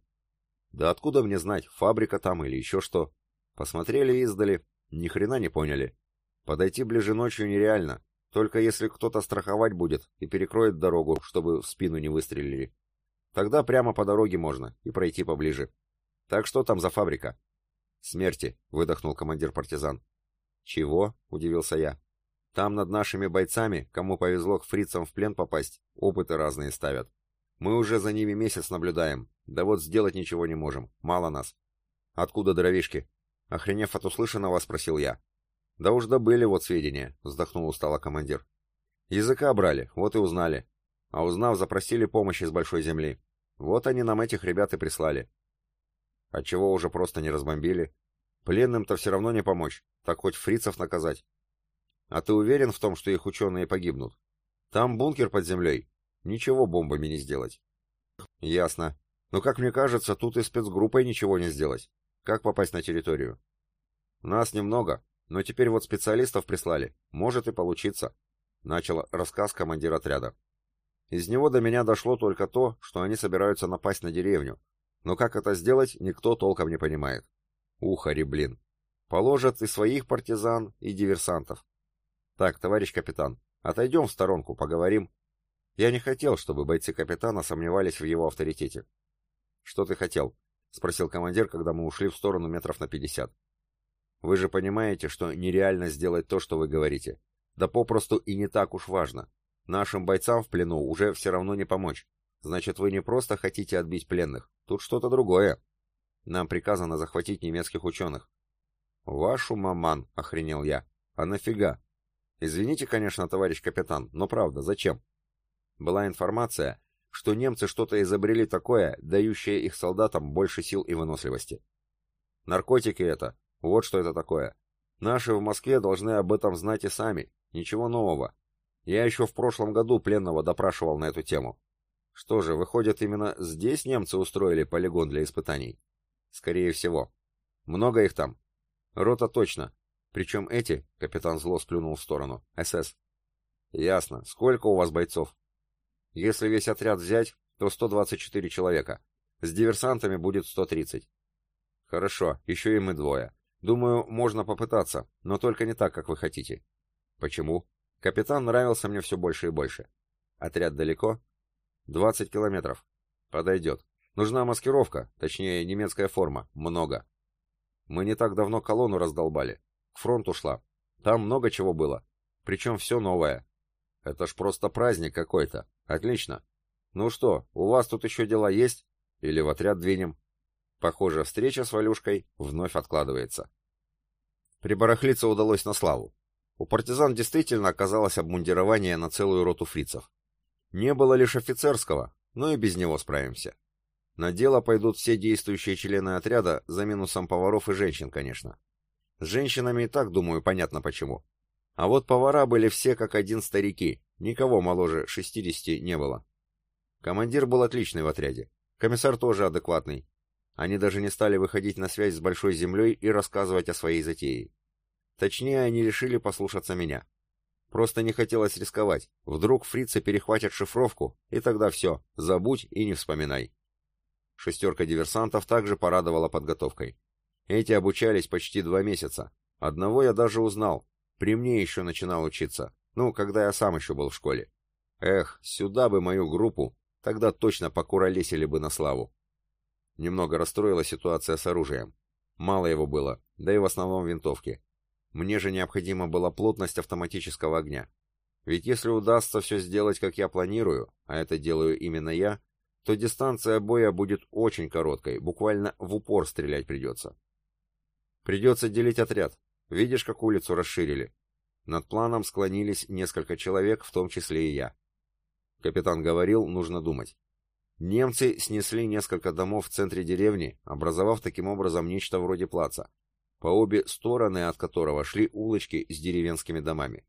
«Да откуда мне знать, фабрика там или еще что?» Посмотрели издали. Ни хрена не поняли. Подойти ближе ночью нереально, только если кто-то страховать будет и перекроет дорогу, чтобы в спину не выстрелили. Тогда прямо по дороге можно и пройти поближе. Так что там за фабрика? Смерти, выдохнул командир партизан. Чего? удивился я. Там над нашими бойцами, кому повезло к фрицам в плен попасть, опыты разные ставят. Мы уже за ними месяц наблюдаем, да вот сделать ничего не можем, мало нас. Откуда дровишки? Охренев от услышанного, спросил я. Да уж добыли вот сведения, вздохнул устало командир. Языка брали, вот и узнали. А узнав, запросили помощи с большой земли. Вот они нам этих ребят и прислали. Отчего уже просто не разбомбили? Пленным-то все равно не помочь, так хоть фрицев наказать. А ты уверен в том, что их ученые погибнут? Там бункер под землей. Ничего бомбами не сделать. Ясно. Но, как мне кажется, тут и спецгруппой ничего не сделать. Как попасть на территорию? Нас немного, но теперь вот специалистов прислали. Может и получиться. Начал рассказ командир отряда. Из него до меня дошло только то, что они собираются напасть на деревню. Но как это сделать, никто толком не понимает. Ухари, блин. Положат и своих партизан, и диверсантов. Так, товарищ капитан, отойдем в сторонку, поговорим. Я не хотел, чтобы бойцы капитана сомневались в его авторитете. Что ты хотел? спросил командир, когда мы ушли в сторону метров на пятьдесят. Вы же понимаете, что нереально сделать то, что вы говорите. Да попросту и не так уж важно. Нашим бойцам в плену уже все равно не помочь. Значит, вы не просто хотите отбить пленных. Тут что-то другое. Нам приказано захватить немецких ученых. Вашу маман, охренел я. А нафига? Извините, конечно, товарищ капитан, но правда, зачем? Была информация, что немцы что-то изобрели такое, дающее их солдатам больше сил и выносливости. Наркотики это, вот что это такое. Наши в Москве должны об этом знать и сами, ничего нового. Я еще в прошлом году пленного допрашивал на эту тему. Что же, выходит, именно здесь немцы устроили полигон для испытаний? Скорее всего. Много их там? Рота точно, причем эти, капитан зло сплюнул в сторону, СС. Ясно. Сколько у вас бойцов? Если весь отряд взять, то 124 человека. С диверсантами будет 130. Хорошо, еще и мы двое. Думаю, можно попытаться, но только не так, как вы хотите. Почему? Капитан нравился мне все больше и больше. Отряд далеко? 20 километров. Подойдет. Нужна маскировка, точнее, немецкая форма. Много. Мы не так давно колонну раздолбали. К фронту шла. Там много чего было. Причем все новое. Это ж просто праздник какой-то. Отлично. Ну что, у вас тут еще дела есть? Или в отряд двинем? Похоже, встреча с Валюшкой вновь откладывается. Прибарахлиться удалось на славу. У партизан действительно оказалось обмундирование на целую роту фрицев. Не было лишь офицерского, но и без него справимся. На дело пойдут все действующие члены отряда, за минусом поваров и женщин, конечно. С женщинами и так, думаю, понятно почему. А вот повара были все как один старики, никого моложе 60 не было. Командир был отличный в отряде, комиссар тоже адекватный. Они даже не стали выходить на связь с Большой Землей и рассказывать о своей затее. Точнее, они решили послушаться меня. Просто не хотелось рисковать. Вдруг фрицы перехватят шифровку, и тогда все, забудь и не вспоминай. Шестерка диверсантов также порадовала подготовкой. Эти обучались почти два месяца. Одного я даже узнал. При мне еще начинал учиться. Ну, когда я сам еще был в школе. Эх, сюда бы мою группу, тогда точно покуролесили бы на славу. Немного расстроила ситуация с оружием. Мало его было, да и в основном винтовки. Мне же необходима была плотность автоматического огня. Ведь если удастся все сделать, как я планирую, а это делаю именно я, то дистанция боя будет очень короткой, буквально в упор стрелять придется. Придется делить отряд. Видишь, как улицу расширили? Над планом склонились несколько человек, в том числе и я. Капитан говорил, нужно думать. Немцы снесли несколько домов в центре деревни, образовав таким образом нечто вроде плаца, по обе стороны от которого шли улочки с деревенскими домами.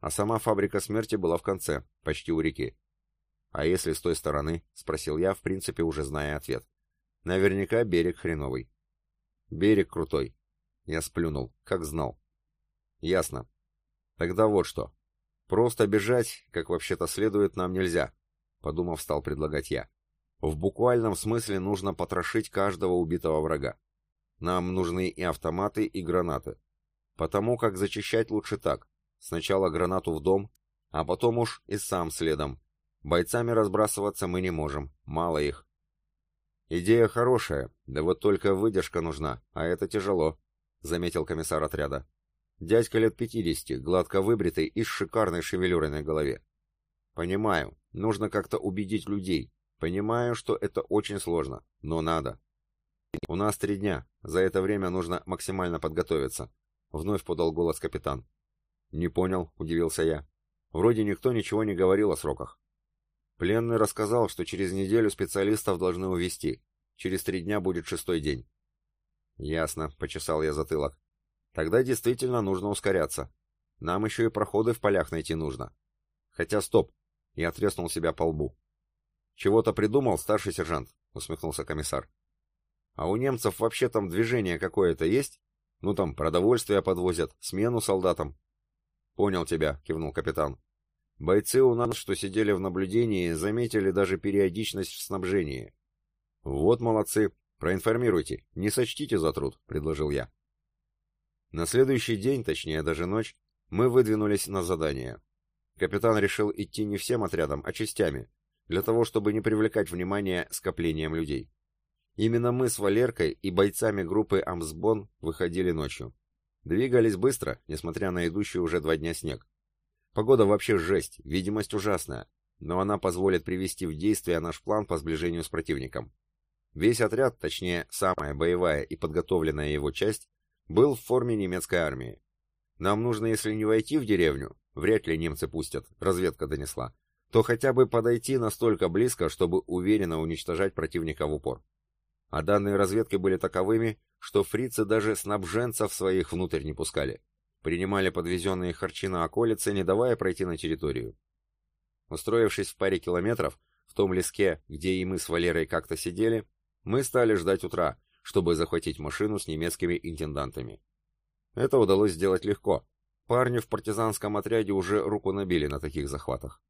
А сама фабрика смерти была в конце, почти у реки. «А если с той стороны?» — спросил я, в принципе, уже зная ответ. «Наверняка берег хреновый». «Берег крутой. Я сплюнул, как знал. Ясно. Тогда вот что. Просто бежать, как вообще-то следует, нам нельзя, подумав, стал предлагать я. В буквальном смысле нужно потрошить каждого убитого врага. Нам нужны и автоматы, и гранаты. Потому как зачищать лучше так. Сначала гранату в дом, а потом уж и сам следом. Бойцами разбрасываться мы не можем, мало их. Идея хорошая, да вот только выдержка нужна, а это тяжело, заметил комиссар отряда. Дядька лет пятидесяти, гладко выбритый и с шикарной шевелюрой на голове. Понимаю, нужно как-то убедить людей. Понимаю, что это очень сложно, но надо. У нас три дня, за это время нужно максимально подготовиться, вновь подал голос капитан. Не понял, удивился я. Вроде никто ничего не говорил о сроках. Пленный рассказал, что через неделю специалистов должны увезти. Через три дня будет шестой день. Ясно, почесал я затылок. Тогда действительно нужно ускоряться. Нам еще и проходы в полях найти нужно. Хотя стоп, я треснул себя по лбу. Чего-то придумал старший сержант, усмехнулся комиссар. А у немцев вообще там движение какое-то есть? Ну там продовольствие подвозят, смену солдатам. Понял тебя, кивнул капитан. Бойцы у нас, что сидели в наблюдении, заметили даже периодичность в снабжении. Вот молодцы, проинформируйте, не сочтите за труд, предложил я. На следующий день, точнее даже ночь, мы выдвинулись на задание. Капитан решил идти не всем отрядом, а частями, для того, чтобы не привлекать внимание скоплением людей. Именно мы с Валеркой и бойцами группы Амсбон выходили ночью. Двигались быстро, несмотря на идущий уже два дня снег. Погода вообще жесть, видимость ужасная, но она позволит привести в действие наш план по сближению с противником. Весь отряд, точнее, самая боевая и подготовленная его часть, был в форме немецкой армии. Нам нужно, если не войти в деревню, вряд ли немцы пустят, разведка донесла, то хотя бы подойти настолько близко, чтобы уверенно уничтожать противника в упор. А данные разведки были таковыми, что фрицы даже снабженцев своих внутрь не пускали принимали подвезенные харчи на околице, не давая пройти на территорию. Устроившись в паре километров, в том леске, где и мы с Валерой как-то сидели, мы стали ждать утра, чтобы захватить машину с немецкими интендантами. Это удалось сделать легко. Парни в партизанском отряде уже руку набили на таких захватах.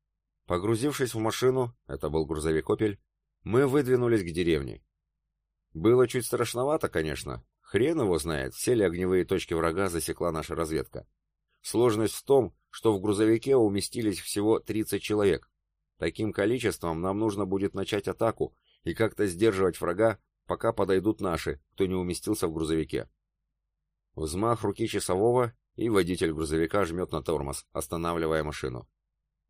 Погрузившись в машину, это был грузовик «Опель», мы выдвинулись к деревне. Было чуть страшновато, конечно, Хрен его знает, все ли огневые точки врага засекла наша разведка. Сложность в том, что в грузовике уместились всего 30 человек. Таким количеством нам нужно будет начать атаку и как-то сдерживать врага, пока подойдут наши, кто не уместился в грузовике. Взмах руки часового, и водитель грузовика жмет на тормоз, останавливая машину.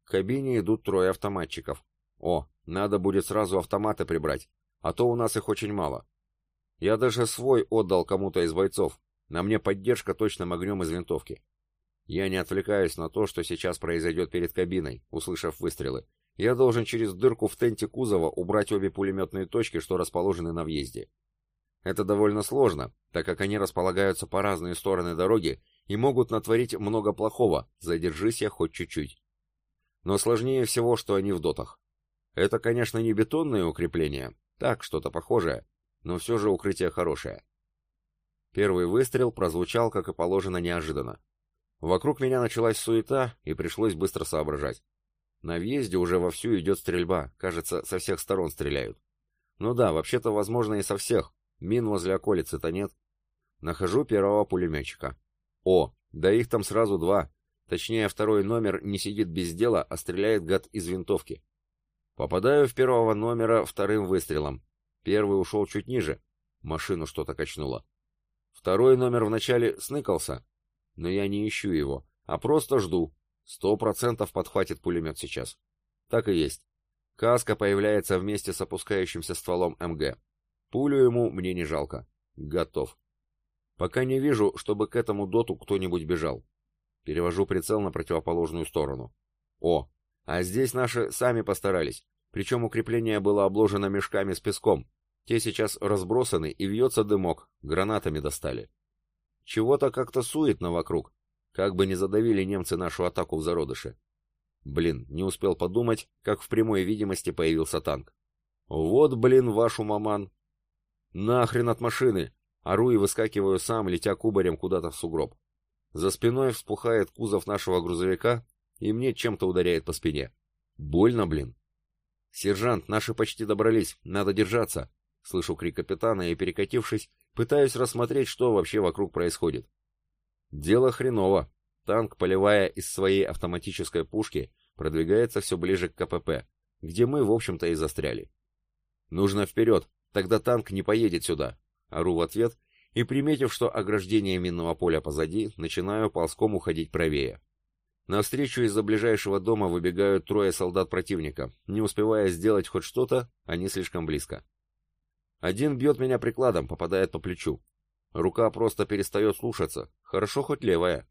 К кабине идут трое автоматчиков. О, надо будет сразу автоматы прибрать, а то у нас их очень мало. Я даже свой отдал кому-то из бойцов. На мне поддержка точным огнем из винтовки. Я не отвлекаюсь на то, что сейчас произойдет перед кабиной, услышав выстрелы. Я должен через дырку в тенте кузова убрать обе пулеметные точки, что расположены на въезде. Это довольно сложно, так как они располагаются по разные стороны дороги и могут натворить много плохого, задержись я хоть чуть-чуть. Но сложнее всего, что они в дотах. Это, конечно, не бетонные укрепления, так, что-то похожее, но все же укрытие хорошее. Первый выстрел прозвучал, как и положено, неожиданно. Вокруг меня началась суета, и пришлось быстро соображать. На въезде уже вовсю идет стрельба, кажется, со всех сторон стреляют. Ну да, вообще-то, возможно, и со всех. Мин возле околицы-то нет. Нахожу первого пулеметчика. О, да их там сразу два. Точнее, второй номер не сидит без дела, а стреляет гад из винтовки. Попадаю в первого номера вторым выстрелом. Первый ушел чуть ниже. Машину что-то качнуло. Второй номер вначале сныкался, но я не ищу его, а просто жду. Сто процентов подхватит пулемет сейчас. Так и есть. Каска появляется вместе с опускающимся стволом МГ. Пулю ему мне не жалко. Готов. Пока не вижу, чтобы к этому доту кто-нибудь бежал. Перевожу прицел на противоположную сторону. О, а здесь наши сами постарались. Причем укрепление было обложено мешками с песком. Те сейчас разбросаны, и вьется дымок, гранатами достали. Чего-то как-то суетно вокруг, как бы не задавили немцы нашу атаку в зародыше. Блин, не успел подумать, как в прямой видимости появился танк. Вот, блин, вашу маман. Нахрен от машины! Ору и выскакиваю сам, летя кубарем куда-то в сугроб. За спиной вспухает кузов нашего грузовика, и мне чем-то ударяет по спине. Больно, блин. «Сержант, наши почти добрались, надо держаться!» Слышу крик капитана и, перекатившись, пытаюсь рассмотреть, что вообще вокруг происходит. Дело хреново. Танк, поливая из своей автоматической пушки, продвигается все ближе к КПП, где мы, в общем-то, и застряли. Нужно вперед, тогда танк не поедет сюда. Ору в ответ и, приметив, что ограждение минного поля позади, начинаю ползком уходить правее. Навстречу из-за ближайшего дома выбегают трое солдат противника. Не успевая сделать хоть что-то, они слишком близко. Один бьет меня прикладом, попадает по плечу. Рука просто перестает слушаться, хорошо хоть левая.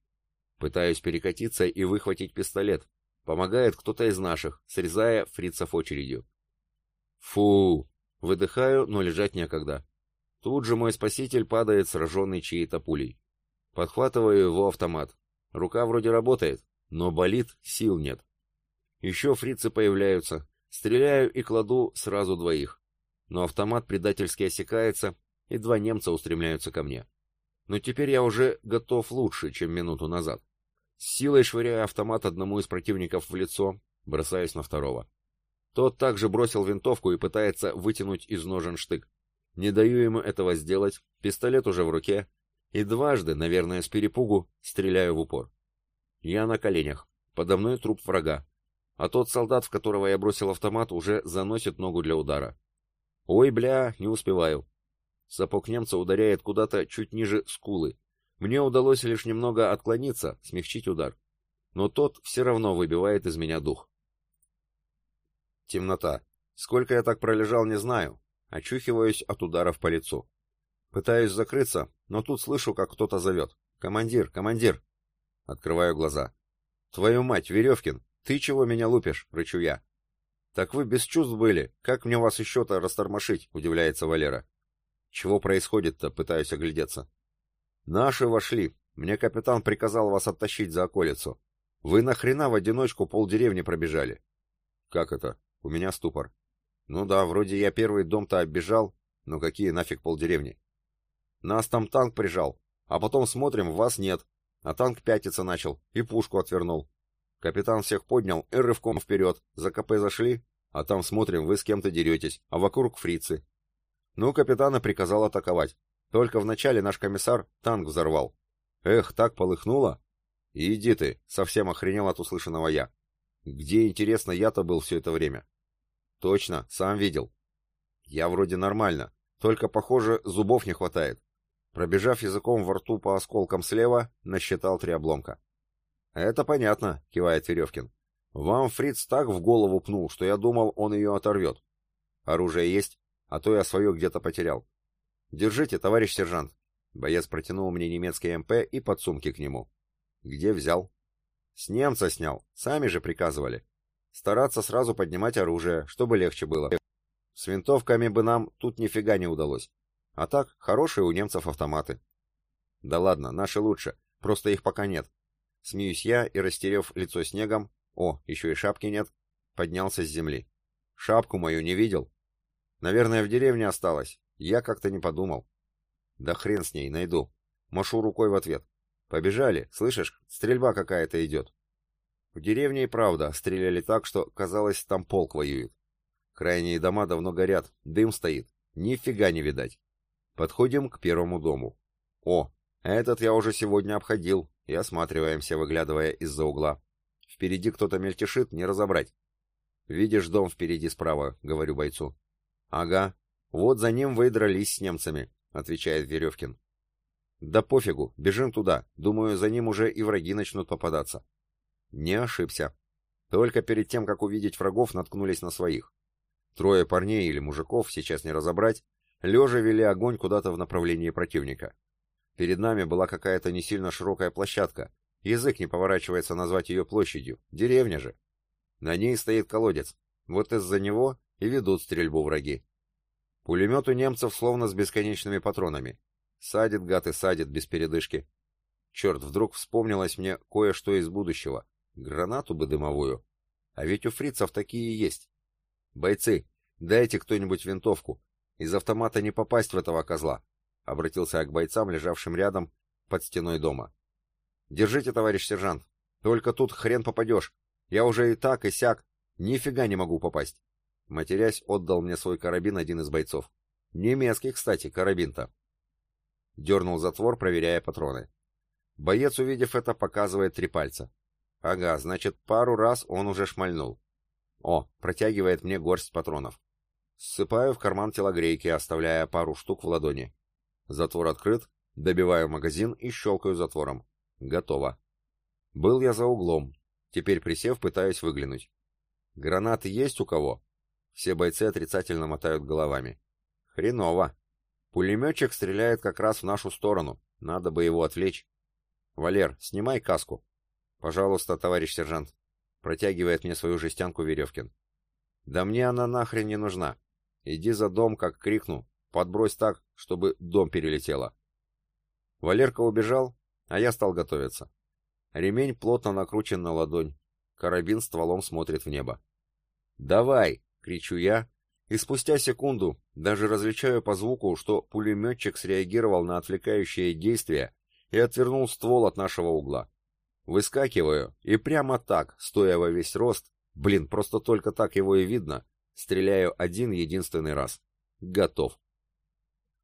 Пытаюсь перекатиться и выхватить пистолет. Помогает кто-то из наших, срезая фрицев очередью. Фу! Выдыхаю, но лежать некогда. Тут же мой спаситель падает, сраженный чьей-то пулей. Подхватываю его автомат. Рука вроде работает, но болит, сил нет. Еще фрицы появляются. Стреляю и кладу сразу двоих. Но автомат предательски осекается, и два немца устремляются ко мне. Но теперь я уже готов лучше, чем минуту назад. С силой швыряя автомат одному из противников в лицо, бросаюсь на второго. Тот также бросил винтовку и пытается вытянуть из ножен штык. Не даю ему этого сделать, пистолет уже в руке, и дважды, наверное, с перепугу, стреляю в упор. Я на коленях, подо мной труп врага, а тот солдат, в которого я бросил автомат, уже заносит ногу для удара. Ой, бля, не успеваю. Сапог немца ударяет куда-то чуть ниже скулы. Мне удалось лишь немного отклониться, смягчить удар. Но тот все равно выбивает из меня дух. Темнота. Сколько я так пролежал, не знаю. Очухиваюсь от ударов по лицу. Пытаюсь закрыться, но тут слышу, как кто-то зовет. «Командир! Командир!» Открываю глаза. «Твою мать, Веревкин! Ты чего меня лупишь?» — рычу я. «Так вы без чувств были. Как мне вас еще-то растормошить?» — удивляется Валера. «Чего происходит-то?» — пытаюсь оглядеться. «Наши вошли. Мне капитан приказал вас оттащить за околицу. Вы нахрена в одиночку полдеревни пробежали?» «Как это?» У меня ступор. Ну да, вроде я первый дом-то оббежал, но какие нафиг полдеревни? Нас там танк прижал, а потом смотрим, вас нет, а танк пятиться начал и пушку отвернул. Капитан всех поднял и рывком вперед, за КП зашли, а там смотрим, вы с кем-то деретесь, а вокруг фрицы. Ну, капитана приказал атаковать. Только вначале наш комиссар танк взорвал. Эх, так полыхнуло. иди ты, совсем охренел от услышанного я. Где, интересно, я-то был все это время? Точно, сам видел. Я вроде нормально, только, похоже, зубов не хватает. Пробежав языком во рту по осколкам слева, насчитал три обломка. «Это понятно», — кивает Веревкин. «Вам фриц так в голову пнул, что я думал, он ее оторвет. Оружие есть, а то я свое где-то потерял. Держите, товарищ сержант». Боец протянул мне немецкий МП и подсумки к нему. «Где взял?» «С немца снял, сами же приказывали. Стараться сразу поднимать оружие, чтобы легче было. С винтовками бы нам тут нифига не удалось. А так, хорошие у немцев автоматы. Да ладно, наши лучше, просто их пока нет. Смеюсь я и, растерев лицо снегом, о, еще и шапки нет, поднялся с земли. Шапку мою не видел? Наверное, в деревне осталась. Я как-то не подумал. Да хрен с ней, найду. Машу рукой в ответ. Побежали, слышишь, стрельба какая-то идет. В деревне и правда стреляли так, что, казалось, там полк воюет. Крайние дома давно горят, дым стоит, нифига не видать. Подходим к первому дому. О, этот я уже сегодня обходил, и осматриваемся, выглядывая из-за угла. Впереди кто-то мельтешит, не разобрать. «Видишь дом впереди справа», — говорю бойцу. «Ага, вот за ним вы дрались с немцами», — отвечает Веревкин. «Да пофигу, бежим туда. Думаю, за ним уже и враги начнут попадаться». Не ошибся. Только перед тем, как увидеть врагов, наткнулись на своих. Трое парней или мужиков, сейчас не разобрать, лежа вели огонь куда-то в направлении противника. Перед нами была какая-то не сильно широкая площадка. Язык не поворачивается назвать ее площадью. Деревня же. На ней стоит колодец. Вот из-за него и ведут стрельбу враги. Пулемет у немцев словно с бесконечными патронами. Садит, гад, и садит без передышки. Черт, вдруг вспомнилось мне кое-что из будущего. Гранату бы дымовую. А ведь у фрицев такие есть. Бойцы, дайте кто-нибудь винтовку. Из автомата не попасть в этого козла. Обратился я к бойцам, лежавшим рядом, под стеной дома. Держите, товарищ сержант. Только тут хрен попадешь. Я уже и так, и сяк. Нифига не могу попасть. Матерясь, отдал мне свой карабин один из бойцов. Немецкий, кстати, карабин-то. Дернул затвор, проверяя патроны. Боец, увидев это, показывает три пальца. Ага, значит, пару раз он уже шмальнул. О, протягивает мне горсть патронов. Ссыпаю в карман телогрейки, оставляя пару штук в ладони. Затвор открыт, добиваю магазин и щелкаю затвором. Готово. Был я за углом. Теперь присев, пытаюсь выглянуть. Гранаты есть у кого? Все бойцы отрицательно мотают головами. Хреново. Пулеметчик стреляет как раз в нашу сторону. Надо бы его отвлечь. Валер, снимай каску. Пожалуйста, товарищ сержант. Протягивает мне свою жестянку Веревкин. Да мне она нахрен не нужна. Иди за дом, как крикну. Подбрось так, чтобы дом перелетело. Валерка убежал, а я стал готовиться. Ремень плотно накручен на ладонь. Карабин стволом смотрит в небо. «Давай!» — кричу я, и спустя секунду даже различаю по звуку, что пулеметчик среагировал на отвлекающее действие и отвернул ствол от нашего угла. Выскакиваю, и прямо так, стоя во весь рост, блин, просто только так его и видно, стреляю один единственный раз. Готов.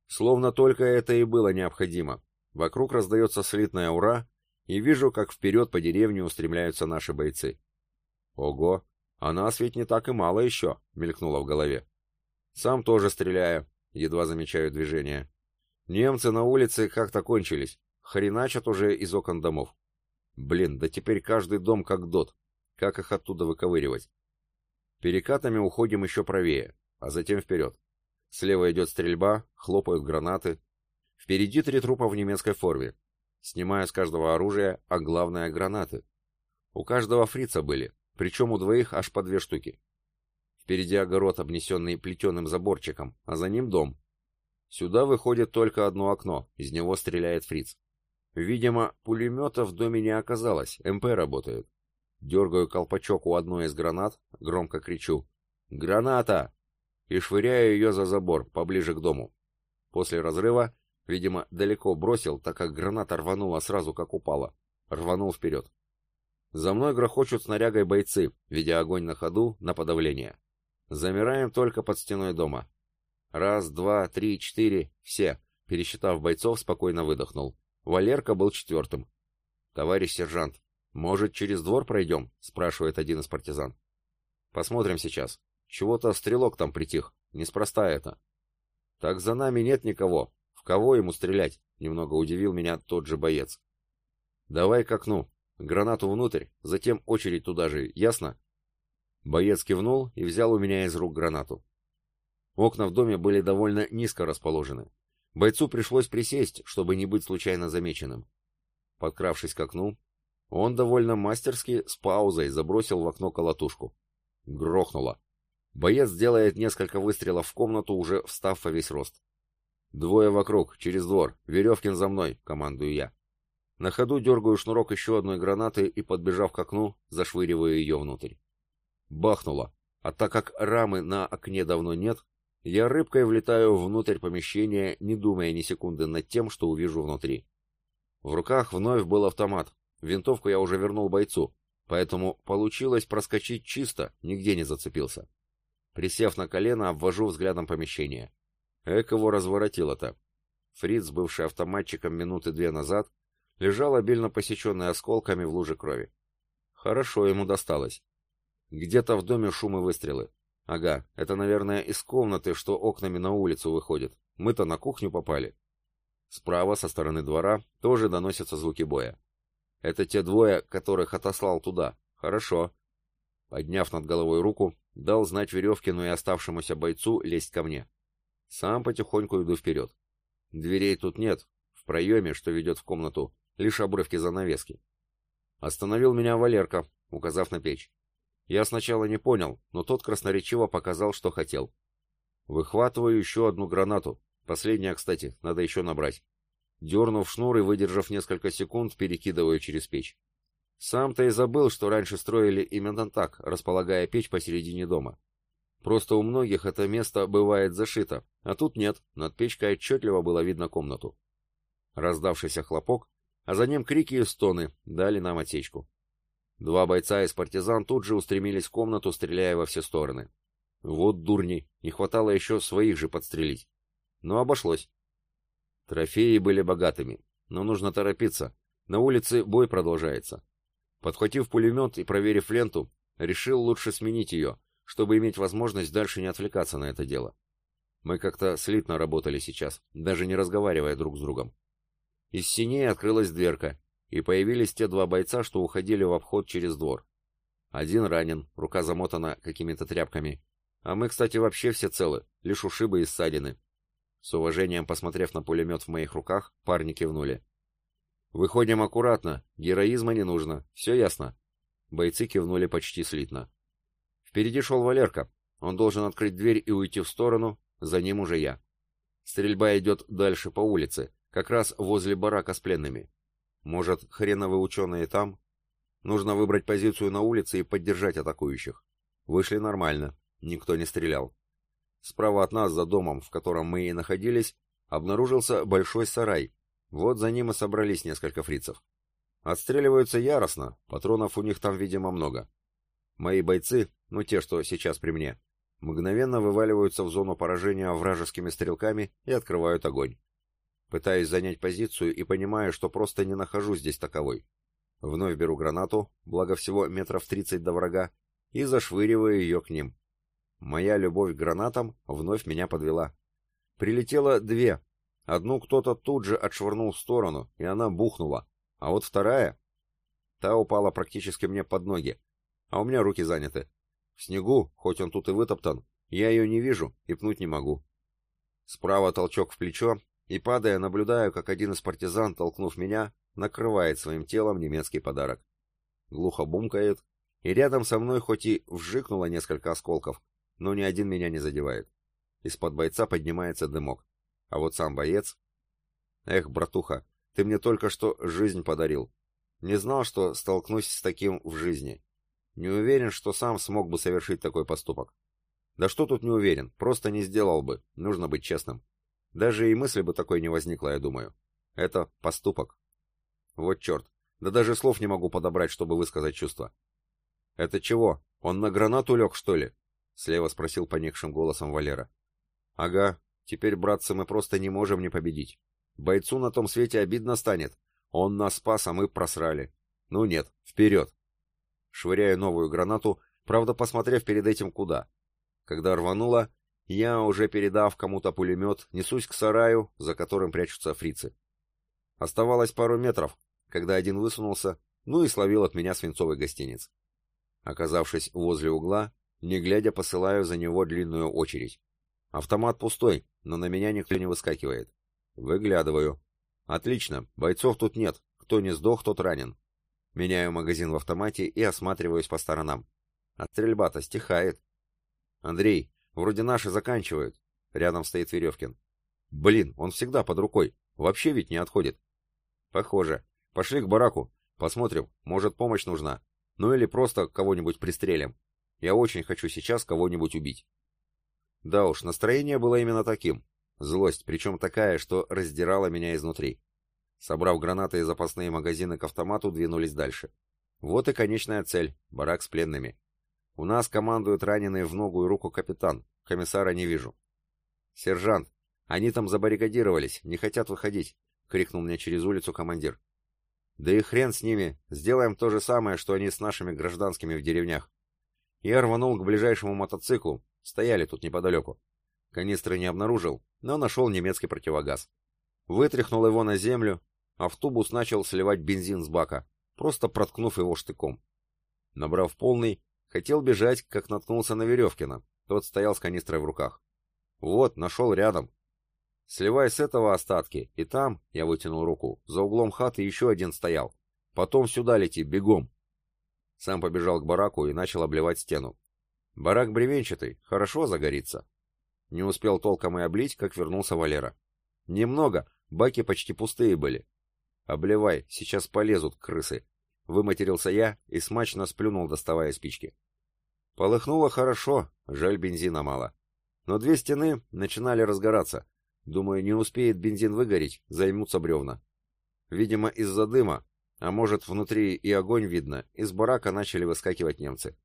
Словно только это и было необходимо. Вокруг раздается слитное «Ура!» и вижу, как вперед по деревне устремляются наши бойцы. Ого, а нас ведь не так и мало еще, мелькнуло в голове. Сам тоже стреляю, едва замечаю движение. Немцы на улице как-то кончились, хреначат уже из окон домов. Блин, да теперь каждый дом как дот. Как их оттуда выковыривать? Перекатами уходим еще правее, а затем вперед. Слева идет стрельба, хлопают гранаты. Впереди три трупа в немецкой форме. Снимаю с каждого оружия, а главное гранаты. У каждого фрица были, причем у двоих аж по две штуки. Впереди огород, обнесенный плетеным заборчиком, а за ним дом. Сюда выходит только одно окно, из него стреляет фриц. Видимо, пулемета в доме не оказалось, МП работает. Дергаю колпачок у одной из гранат, громко кричу «Граната!» и швыряю ее за забор, поближе к дому. После разрыва, видимо, далеко бросил, так как граната рванула сразу, как упала. Рванул вперед. За мной грохочут снарягой бойцы, ведя огонь на ходу на подавление. Замираем только под стеной дома. Раз, два, три, четыре, все. Пересчитав бойцов, спокойно выдохнул. Валерка был четвертым. «Товарищ сержант, может, через двор пройдем?» — спрашивает один из партизан. «Посмотрим сейчас. Чего-то стрелок там притих. Неспроста это». «Так за нами нет никого. В кого ему стрелять?» — немного удивил меня тот же боец. «Давай к окну. Гранату внутрь, затем очередь туда же. Ясно?» Боец кивнул и взял у меня из рук гранату. Окна в доме были довольно низко расположены. Бойцу пришлось присесть, чтобы не быть случайно замеченным. Подкравшись к окну, он довольно мастерски с паузой забросил в окно колотушку. Грохнуло. Боец делает несколько выстрелов в комнату, уже встав во весь рост. «Двое вокруг, через двор. Веревкин за мной», — командую я. На ходу дергаю шнурок еще одной гранаты и, подбежав к окну, зашвыриваю ее внутрь. Бахнуло. А так как рамы на окне давно нет, я рыбкой влетаю внутрь помещения, не думая ни секунды над тем, что увижу внутри. В руках вновь был автомат. Винтовку я уже вернул бойцу, поэтому получилось проскочить чисто, нигде не зацепился. Присев на колено, обвожу взглядом помещение. Эк его разворотило-то. Фриц, бывший автоматчиком минуты две назад, лежал обильно посеченный осколками в луже крови. Хорошо ему досталось. Где-то в доме шум и выстрелы. Ага, это, наверное, из комнаты, что окнами на улицу выходит. Мы-то на кухню попали. Справа, со стороны двора, тоже доносятся звуки боя. Это те двое, которых отослал туда. Хорошо. Подняв над головой руку, дал знать Веревкину и оставшемуся бойцу лезть ко мне. Сам потихоньку иду вперед. Дверей тут нет. В проеме, что ведет в комнату, лишь обрывки занавески. Остановил меня Валерка, указав на печь. Я сначала не понял, но тот красноречиво показал, что хотел. Выхватываю еще одну гранату. Последняя, кстати, надо еще набрать. Дернув шнур и выдержав несколько секунд, перекидываю через печь. Сам-то и забыл, что раньше строили именно так, располагая печь посередине дома. Просто у многих это место бывает зашито, а тут нет, над печкой отчетливо было видно комнату. Раздавшийся хлопок, а за ним крики и стоны дали нам отсечку. Два бойца из партизан тут же устремились в комнату, стреляя во все стороны. Вот дурни, не хватало еще своих же подстрелить. Но обошлось. Трофеи были богатыми, но нужно торопиться. На улице бой продолжается. Подхватив пулемет и проверив ленту, решил лучше сменить ее, чтобы иметь возможность дальше не отвлекаться на это дело. Мы как-то слитно работали сейчас, даже не разговаривая друг с другом. Из синей открылась дверка, и появились те два бойца, что уходили в обход через двор. Один ранен, рука замотана какими-то тряпками. А мы, кстати, вообще все целы, лишь ушибы и ссадины. С уважением посмотрев на пулемет в моих руках, парни кивнули. «Выходим аккуратно, героизма не нужно, все ясно?» Бойцы кивнули почти слитно. Впереди шел Валерка. Он должен открыть дверь и уйти в сторону, за ним уже я. Стрельба идет дальше по улице, как раз возле барака с пленными. Может, хреновые ученые там? Нужно выбрать позицию на улице и поддержать атакующих. Вышли нормально, никто не стрелял. Справа от нас, за домом, в котором мы и находились, обнаружился большой сарай, вот за ним и собрались несколько фрицев. Отстреливаются яростно, патронов у них там, видимо, много. Мои бойцы, ну те, что сейчас при мне, мгновенно вываливаются в зону поражения вражескими стрелками и открывают огонь. Пытаюсь занять позицию и понимаю, что просто не нахожу здесь таковой. Вновь беру гранату, благо всего метров тридцать до врага, и зашвыриваю ее к ним. Моя любовь к гранатам вновь меня подвела. Прилетело две, Одну кто-то тут же отшвырнул в сторону, и она бухнула. А вот вторая... Та упала практически мне под ноги, а у меня руки заняты. В снегу, хоть он тут и вытоптан, я ее не вижу и пнуть не могу. Справа толчок в плечо, и, падая, наблюдаю, как один из партизан, толкнув меня, накрывает своим телом немецкий подарок. Глухо бумкает, и рядом со мной хоть и вжикнуло несколько осколков, но ни один меня не задевает. Из-под бойца поднимается дымок. А вот сам боец... Эх, братуха, ты мне только что жизнь подарил. Не знал, что столкнусь с таким в жизни. Не уверен, что сам смог бы совершить такой поступок. Да что тут не уверен, просто не сделал бы, нужно быть честным. Даже и мысли бы такой не возникло, я думаю. Это поступок. Вот черт, да даже слов не могу подобрать, чтобы высказать чувства. «Это чего? Он на гранату лег, что ли?» — слева спросил поникшим голосом Валера. «Ага, Теперь, братцы, мы просто не можем не победить. Бойцу на том свете обидно станет. Он нас спас, а мы просрали. Ну нет, вперед. Швыряю новую гранату, правда, посмотрев перед этим куда. Когда рвануло, я, уже передав кому-то пулемет, несусь к сараю, за которым прячутся фрицы. Оставалось пару метров, когда один высунулся, ну и словил от меня свинцовый гостиниц. Оказавшись возле угла, не глядя, посылаю за него длинную очередь. Автомат пустой, но на меня никто не выскакивает. Выглядываю. Отлично, бойцов тут нет. Кто не сдох, тот ранен. Меняю магазин в автомате и осматриваюсь по сторонам. А стрельба-то стихает. Андрей, вроде наши заканчивают. Рядом стоит Веревкин. Блин, он всегда под рукой. Вообще ведь не отходит. Похоже. Пошли к бараку. Посмотрим, может помощь нужна. Ну или просто кого-нибудь пристрелим. Я очень хочу сейчас кого-нибудь убить. Да уж, настроение было именно таким. Злость, причем такая, что раздирала меня изнутри. Собрав гранаты и запасные магазины к автомату, двинулись дальше. Вот и конечная цель — барак с пленными. У нас командует раненый в ногу и руку капитан. Комиссара не вижу. «Сержант, они там забаррикадировались, не хотят выходить», — крикнул мне через улицу командир. «Да и хрен с ними, сделаем то же самое, что они с нашими гражданскими в деревнях». Я рванул к ближайшему мотоциклу, Стояли тут неподалеку. Канистры не обнаружил, но нашел немецкий противогаз. Вытряхнул его на землю, автобус начал сливать бензин с бака, просто проткнув его штыком. Набрав полный, хотел бежать, как наткнулся на Веревкина. Тот стоял с канистрой в руках. Вот, нашел рядом. Сливай с этого остатки, и там, я вытянул руку, за углом хаты еще один стоял. Потом сюда лети, бегом. Сам побежал к бараку и начал обливать стену. Барак бревенчатый, хорошо загорится. Не успел толком и облить, как вернулся Валера. Немного, баки почти пустые были. Обливай, сейчас полезут крысы. Выматерился я и смачно сплюнул, доставая спички. Полыхнуло хорошо, жаль бензина мало. Но две стены начинали разгораться. Думаю, не успеет бензин выгореть, займутся бревна. Видимо, из-за дыма, а может, внутри и огонь видно, из барака начали выскакивать немцы.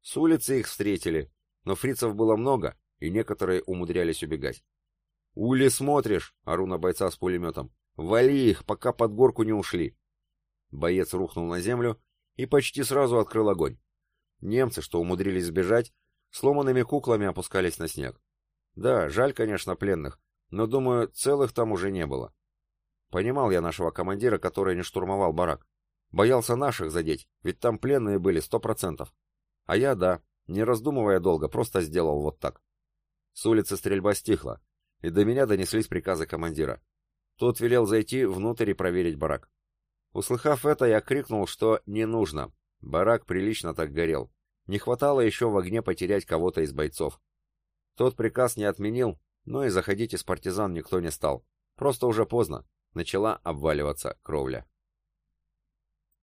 С улицы их встретили, но фрицев было много, и некоторые умудрялись убегать. «Ули, смотришь!» — ору на бойца с пулеметом. «Вали их, пока под горку не ушли!» Боец рухнул на землю и почти сразу открыл огонь. Немцы, что умудрились сбежать, сломанными куклами опускались на снег. Да, жаль, конечно, пленных, но, думаю, целых там уже не было. Понимал я нашего командира, который не штурмовал барак. Боялся наших задеть, ведь там пленные были сто процентов. А я, да, не раздумывая долго, просто сделал вот так. С улицы стрельба стихла, и до меня донеслись приказы командира. Тот велел зайти внутрь и проверить барак. Услыхав это, я крикнул, что не нужно. Барак прилично так горел. Не хватало еще в огне потерять кого-то из бойцов. Тот приказ не отменил, но и заходить из партизан никто не стал. Просто уже поздно. Начала обваливаться кровля.